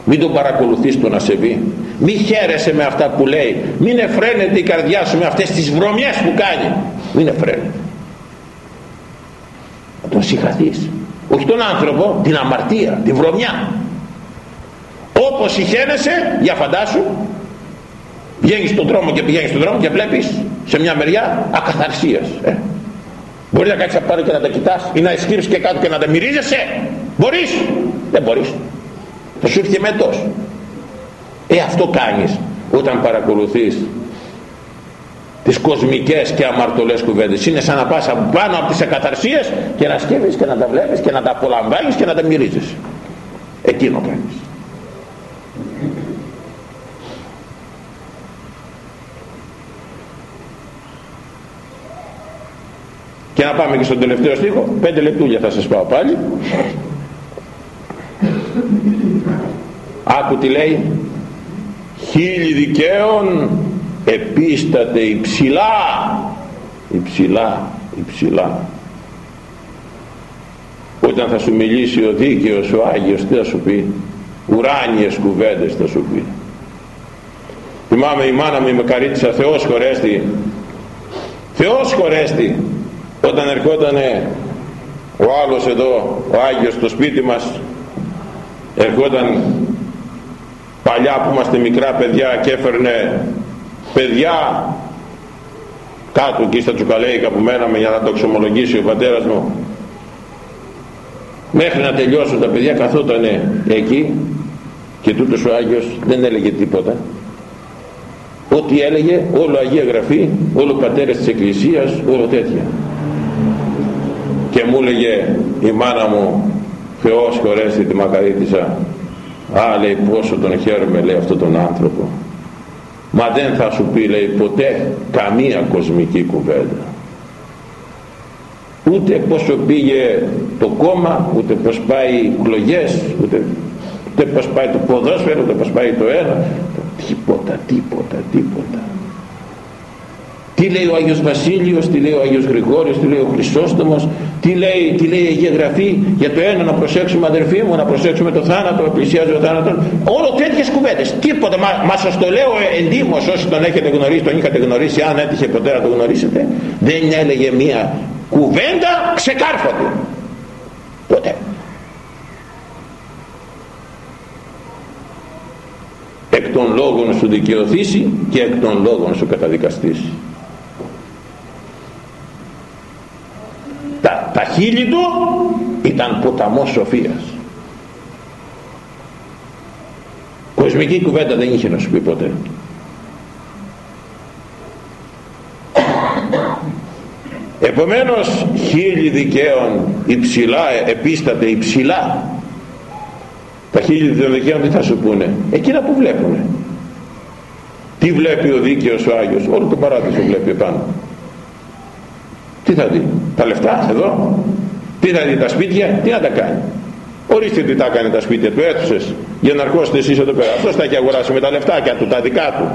Μην τον παρακολουθείς τον ασεβή. Μη χαίρεσαι με αυτά που λέει. Μην εφραίνεται η καρδιά σου με αυτές τις βρωμιές που κάνει. Μην εφραίνεται. Να τον συγχαθείς. Όχι τον άνθρωπο την αμαρτία, την βρωμιά. Όπως συχαίνεσαι για φαντάσου βγαίνεις στον δρόμο και πηγαίνεις στον δρόμο και βλέπεις σε μια μεριά ακαθαρσίας ε. μπορεί να κάτσεις απάνω και να τα κοιτάς ή να εσκύψεις και κάτω και να τα μυρίζεσαι. Μπορείς. Δεν μπορείς. Θα σου έρθει μετός ε αυτό κάνεις όταν παρακολουθείς τις κοσμικές και αμαρτωλές κουβέντες. Είναι σαν να πας πάνω από τις ακαθαρσίες και να σκέφτεσαι και να τα βλέπεις και να τα απολαμβάνεις και να τα μυρίζεις. Εκείνο κάνεις και να πάμε και στον τελευταίο στίχο. Πέντε λεπτούλια θα σας πάω πάλι. Άκου τι λέει. Χίλιοι δικαίων επίσταται υψηλά υψηλά υψηλά όταν θα σου μιλήσει ο δίκαιος ο Άγιος τι θα σου πει; Ουράνιες κουβέντες θα σου πει. Θυμάμαι η μάνα μου η Μακαρίτησα Θεός χωρέστη. Θεός χωρέστη όταν ερχόταν ο άλλος εδώ ο Άγιος στο σπίτι μας ερχόταν παλιά που είμαστε μικρά παιδιά και έφερνε παιδιά κάτω εκεί στα τσουκαλέικα που μέναμε για να το εξομολογήσει ο πατέρας μου. Μέχρι να τελειώσουν τα παιδιά καθόταν εκεί και τούτος ο Άγιος δεν έλεγε τίποτα. Ό,τι έλεγε όλο Αγία Γραφή όλο πατέρες της Εκκλησίας όλο τέτοια και μου έλεγε η μάνα μου Θεός χωρέσει τη μακαρίτησα α λέει πόσο τον χαίρομαι λέει αυτόν τον άνθρωπο. Μα δεν θα σου πει λέει ποτέ καμία κοσμική κουβέντα ούτε πόσο πήγε το κόμμα ούτε πως πάει οι εκλογές ούτε, ούτε πως πάει το ποδόσφαιρο ούτε πως πάει το ένα τίποτα τίποτα τίποτα τι λέει ο Άγιος Βασίλειος, τι λέει ο Άγιος Γρηγόριος, τι λέει ο Χρυσόστομος, τι λέει, τι λέει η Αγία Γραφή για το ένα να προσέξουμε αδερφοί μου, να προσέξουμε το θάνατο, πλησιάζει ο θάνατος. Όλο τέτοιες κουβέντες. Τίποτα. Μα, μα σας το λέω εντύμως όσοι τον έχετε γνωρίσει, τον είχατε γνωρίσει, αν έτυχε ποτέ να το γνωρίσετε. Δεν έλεγε μία κουβέντα ξεκάρφωτη. Ποτέ. εκ των λόγων σου δικαιωθήσει και εκ των λόγων σου καταδικαστήσει τα, τα χείλη του ήταν ποταμός σοφίας. Κοσμική κουβέντα δεν είχε να σου πει ποτέ. Επομένως χίλιοι δικαίων υψηλά επίσταται υψηλά. Τα χίλια των δικαίων τι θα σου πούνε; Εκείνα που βλέπουνε. Τι βλέπει ο δίκαιος ο Άγιος; Όλο το παράδεισο βλέπει επάνω τι θα δει τα λεφτά εδώ τι θα δει τα σπίτια τι να τα κάνει. Ορίστε τι τα έκανε τα σπίτια του αίθουσες για να αρχώσετε εσείς εδώ πέρα. Αυτός τα έχει αγοράσει με τα λεφτάκια του τα δικά του.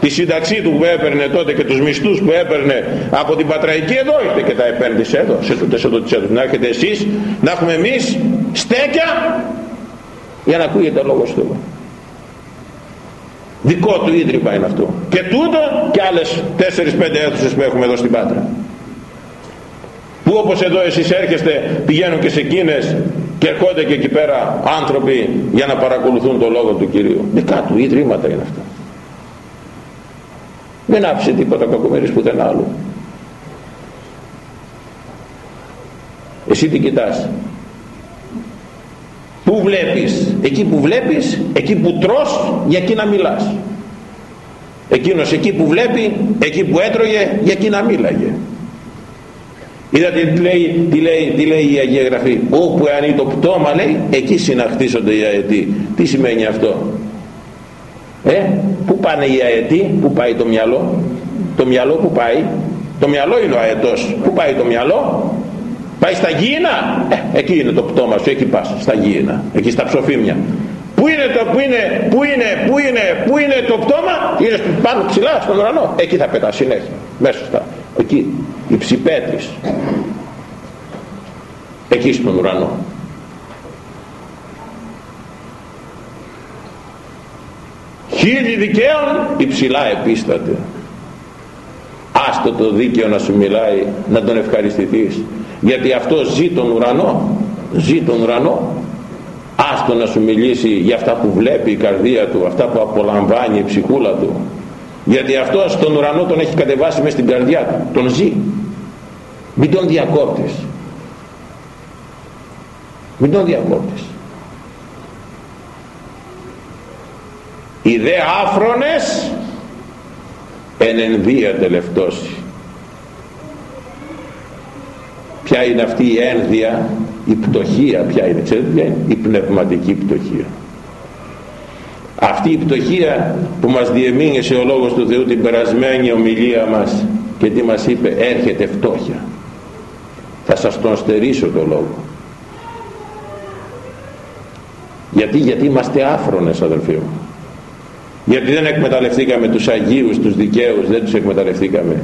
Τη σύνταξή του που έπαιρνε τότε και τους μισθούς που έπαιρνε από την Πατραϊκή εδώ ήρθε και τα επένδυσε εδώ σε τούτες οδοτησές να έχετε εσείς να έχουμε εμείς στέκια για να ακούγεται ο λόγος του. Δικό του ίδρυμα είναι αυτό. Και τούτο και άλλες 4-5 αίθουσες που έχουμε εδώ στην Πάτρα που όπως εδώ εσείς έρχεστε πηγαίνουν και σε εκείνες και ερχόνται και εκεί πέρα άνθρωποι για να παρακολουθούν το λόγο του Κυρίου. Δικά του ίδρυματα είναι αυτά. Δεν άφησε τίποτα κακομερής πουθενά άλλο. Εσύ τι κοιτάς. Πού βλέπεις, εκεί που βλέπεις, εκεί που τρως, για εκεί να μιλάς. Εκείνος εκεί που βλέπει, εκεί που έτρωγε, για εκεί να μίλαγε. Είδατε τι λέει, τι λέει, τι λέει η Αγία Γραφή. Όπου αν το πτώμα λέει, εκεί συναχτίζονται οι αετοί. Τι σημαίνει αυτό; Ε, πού πάνε οι αετοί, πού πάει το μυαλό; Το μυαλό που πάει; Το μυαλό είναι ο αετός. Πού πάει το μυαλό; Πάει στα γήινα. Ε, εκεί είναι το πτώμα σου, εκεί πας, στα γήινα. Εκεί στα ψοφίμια. Πού είναι το, πού είναι, πού είναι, πού είναι, πού είναι το πτώμα, είναι πάνω ψηλά στον ουρανό. Εκεί θα πετάς συνέχεια, μέσα στα, εκεί, η ψηπέτης. Εκεί στον ουρανό. Χίλιοι δικαίων υψηλά επίσταται. Άστο το δίκαιο να σου μιλάει, να τον ευχαριστηθείς. Γιατί αυτό ζει τον ουρανό, ζει τον ουρανό άστο να σου μιλήσει για αυτά που βλέπει η καρδία του αυτά που απολαμβάνει η ψυχούλα του γιατί αυτός στον ουρανό τον έχει κατεβάσει μέσα στην καρδιά του τον ζει μην τον διακόπτεις. Μην τον διακόπτεις. Οι δε άφρονες εν ενδία τελευτώσει ποια είναι αυτή η ένδια η πτωχία ποια είναι ξέρετε ποια είναι η πνευματική πτωχία. Αυτή η πτωχία που μας διεμήνεσε ο Λόγος του Θεού την περασμένη ομιλία μας και τι μας είπε έρχεται φτώχεια θα σας τον στερήσω το Λόγο γιατί, γιατί είμαστε άφρονες αδελφοί μου γιατί δεν εκμεταλλευτήκαμε τους Αγίους, τους δικαίους δεν τους εκμεταλλευτήκαμε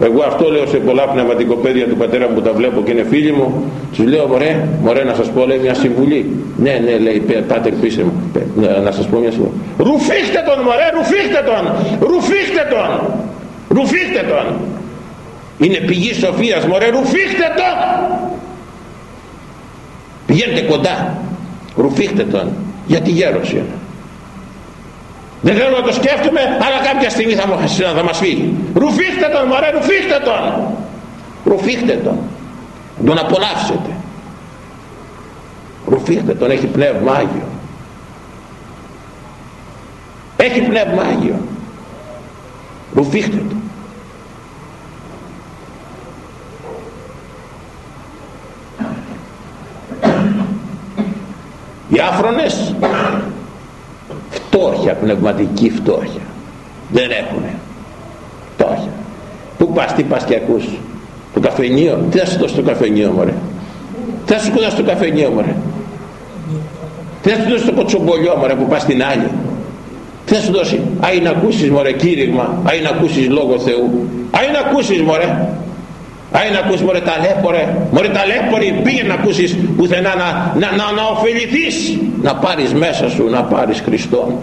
εγώ αυτό λέω σε πολλά πνευματικοπαίδια του πατέρα μου που τα βλέπω και είναι φίλοι μου. Τους λέω μωρέ, μωρέ να σας πω λέει μια συμβουλή. Ναι, ναι λέει πάτερ πίσε μου. Να σας πω μια συμβουλή. Ρουφίχτε τον μωρέ, ρουφίχτε τον. Ρουφίχτε τον. Ρουφίχτε τον. Είναι πηγή σοφίας μωρέ, ρουφίχτε τον. Πηγαίνετε κοντά. Ρουφίχτε τον. Γιατί γέρος είναι. Δεν θέλω να το σκέφτομαι, αλλά κάποια στιγμή θα, θα μας φύγει. Ρουφίχτε τον, μωρέ, ρουφίχτε τον. Ρουφίχτε τον. Τον απολαύσετε. Ρουφίχτε τον, έχει πνεύμα Άγιο. Έχει πνεύμα Άγιο. Ρουφίχτε τον. Οι άφρονες. Φτώχεια, πνευματική φτώχεια. Δεν έχουνε. Φτώχεια. Που πας, τι πας και ακούς. Το καφενείο, τι θα σου δώσει το καφενείο μωρέ; Τι θα σου δώσει το καφενείο μωρέ; Τι θα σου δώσει το κοτσομπολιό μωρέ που πας στην άλλη; Τι θα σου δώσει, άι να ακούσεις μωρέ κήρυγμα, άι να ακούσεις λόγο Θεού. Άι να ακούσεις μωρέ Άι να ακούσεις μωρέ ταλέπορε, μωρέ ταλέπορε πήγαινε να ακούσεις πουθενά να, να, να, να ωφεληθείς, να πάρεις μέσα σου, να πάρεις Χριστό.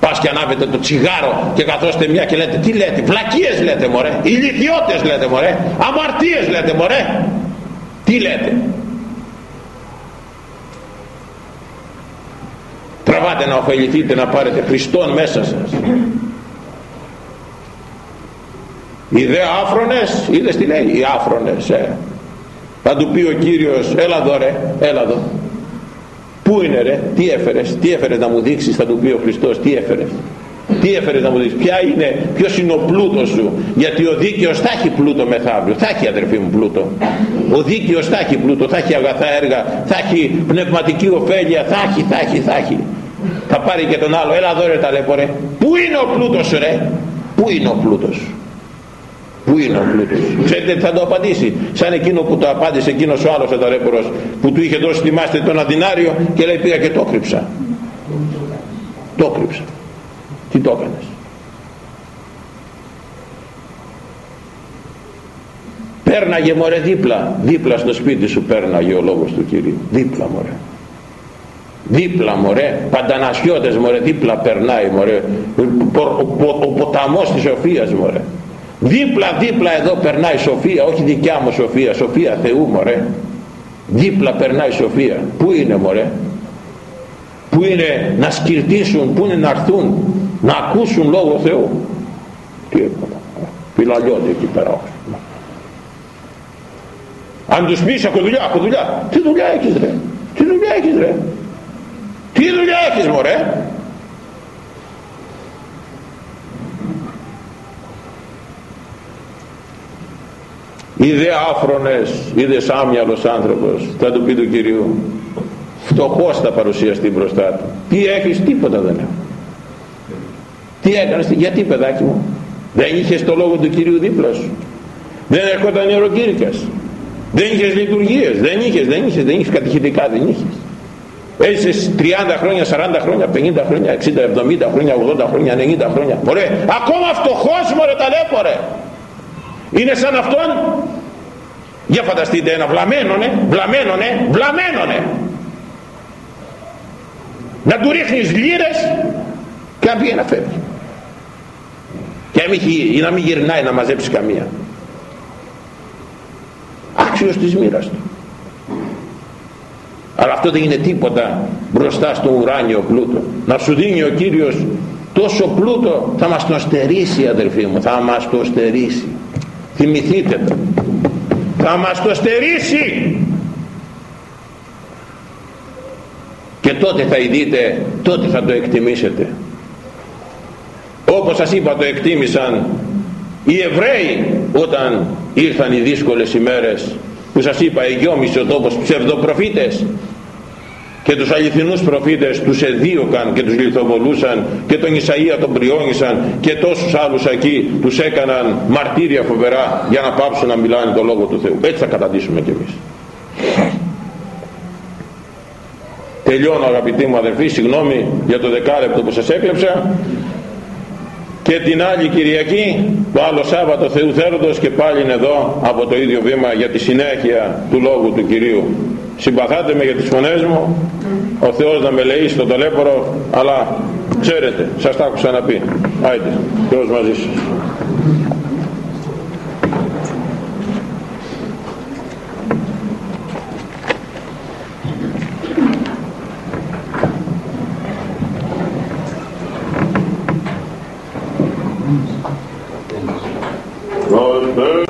Πας και ανάβετε το τσιγάρο και καθόστε μια και λέτε, τι λέτε, βλακίες λέτε μωρέ, ηλικιώτες λέτε μωρέ, αμαρτίες λέτε μωρέ, τι λέτε. Τραβάτε να ωφεληθείτε να πάρετε Χριστόν μέσα σας οι δε άφρονες είδες τι λέει οι άφρονες ε. θα του πει ο Κύριος έλα εδώ ρε έλα εδώ πού είναι ρε τι έφερες τι έφερες να μου δείξεις θα του πει ο Χριστός τι έφερες. Τι έφερες να μου δείξεις ποια είναι ποιος είναι ο πλούτος σου. Γιατί ο δίκαιος θα έχει πλούτο μεθαύριο θα έχει αδερφή μου πλούτο. Ο δίκαιος θα έχει πλούτο θα έχει αγαθά έργα θα έχει πνευματική ωφέλεια θα έχει θα έχει θα έχει. Θα πάρει και τον άλλο έλα εδώ ρε ταλέπορε πού είναι ο πλούτος σου ρε πού είναι ο πλούτος σου Πού είναι ο πλούτος; Ξέρετε τι θα το απαντήσει. Σαν εκείνο που το απάντησε εκείνος ο άλλος εταρέπορος που του είχε δώσει θυμάστε τον αδυνάριο και λέει πήγα και το κρύψα. Το κρύψα. Τι το έκανες; Πέρναγε μωρέ δίπλα, δίπλα στο σπίτι σου πέρναγε ο λόγος του Κυρίου. Δίπλα μωρέ. Δίπλα μωρέ, παντανασιώτες μωρέ, δίπλα περνάει μωρέ. Ο, ο, ο, ο ποταμός της Σοφίας μωρέ δίπλα δίπλα εδώ περνάει σοφία όχι δικιά μου σοφία. Σοφία Θεού μωρέ. Δίπλα περνάει σοφία. Πού είναι μωρέ; Πού είναι να σκυρτήσουν πού είναι να έρθουν να ακούσουν λόγο Θεού; Τι έκανα φυλαλιώται εκεί πέρα αν τους πεις έχω δουλειά έχω δουλειά τι δουλειά έχεις ρε; Τι δουλειά έχεις ρε; Τι δουλειά έχεις μωρέ; Είδε άφρονες είδε άμυαλος άνθρωπος. Θα του πει του Κυρίου φτωχός θα παρουσιαστεί μπροστά του. Τι έχεις τίποτα δεν έχω. Τι έκανες γιατί παιδάκι μου; Δεν είχες το λόγο του Κυρίου δίπλα σου. Δεν έρχονταν ιεροκήρυκας δεν είχες λειτουργίες. Δεν είχες δεν είχες δεν είχες κατηχητικά δεν είχες. Έζησες 30 χρόνια, 40 χρόνια, 50 χρόνια, 60, 70 χρόνια, 80 χρόνια, 90 χρόνια. Μωρέ, ακόμα φτωχός μωρέ ταλέπορε. Είναι σαν αυτόν. Για φανταστείτε ένα βλαμένονε, βλαμένονε, βλαμένονε. Να του ρίχνεις λύρες και να πει να φεύγει. Και να μην, να μην γυρνάει να μαζέψει καμία. Άξιος της μοίρας του αλλά αυτό δεν είναι τίποτα μπροστά στο ουράνιο πλούτο να σου δίνει ο Κύριος τόσο πλούτο θα μας το στερήσει αδελφοί μου θα μας το στερήσει θυμηθείτε το. Θα μας το στερήσει. Και τότε θα ειδείτε τότε θα το εκτιμήσετε. Όπως σας είπα το εκτίμησαν οι Εβραίοι όταν ήρθαν οι δύσκολες ημέρες που σας είπα εγιώμησε ο τόπος ψευδοπροφήτες και τους αληθινούς προφήτες τους εδίωκαν και τους λιθοβολούσαν και τον Ισαΐα τον πριόνισαν και τόσους άλλους εκεί τους έκαναν μαρτύρια φοβερά για να πάψουν να μιλάνε το Λόγο του Θεού. Έτσι θα καταντήσουμε κι εμείς. Τελειώνω αγαπητοί μου αδερφοί συγγνώμη για το δεκάλεπτο που σας έκλεψα και την άλλη Κυριακή το άλλο Σάββατο Θεού Θέλοντος και πάλι είναι εδώ από το ίδιο βήμα για τη συνέχεια του Λόγου του Κυρίου. Συμπαθάτε με για τις φωνές μου ο Θεός να με λέει στο ταλέπορο αλλά ξέρετε σας τα άκουσα να πει άιτε Θεός μαζί σας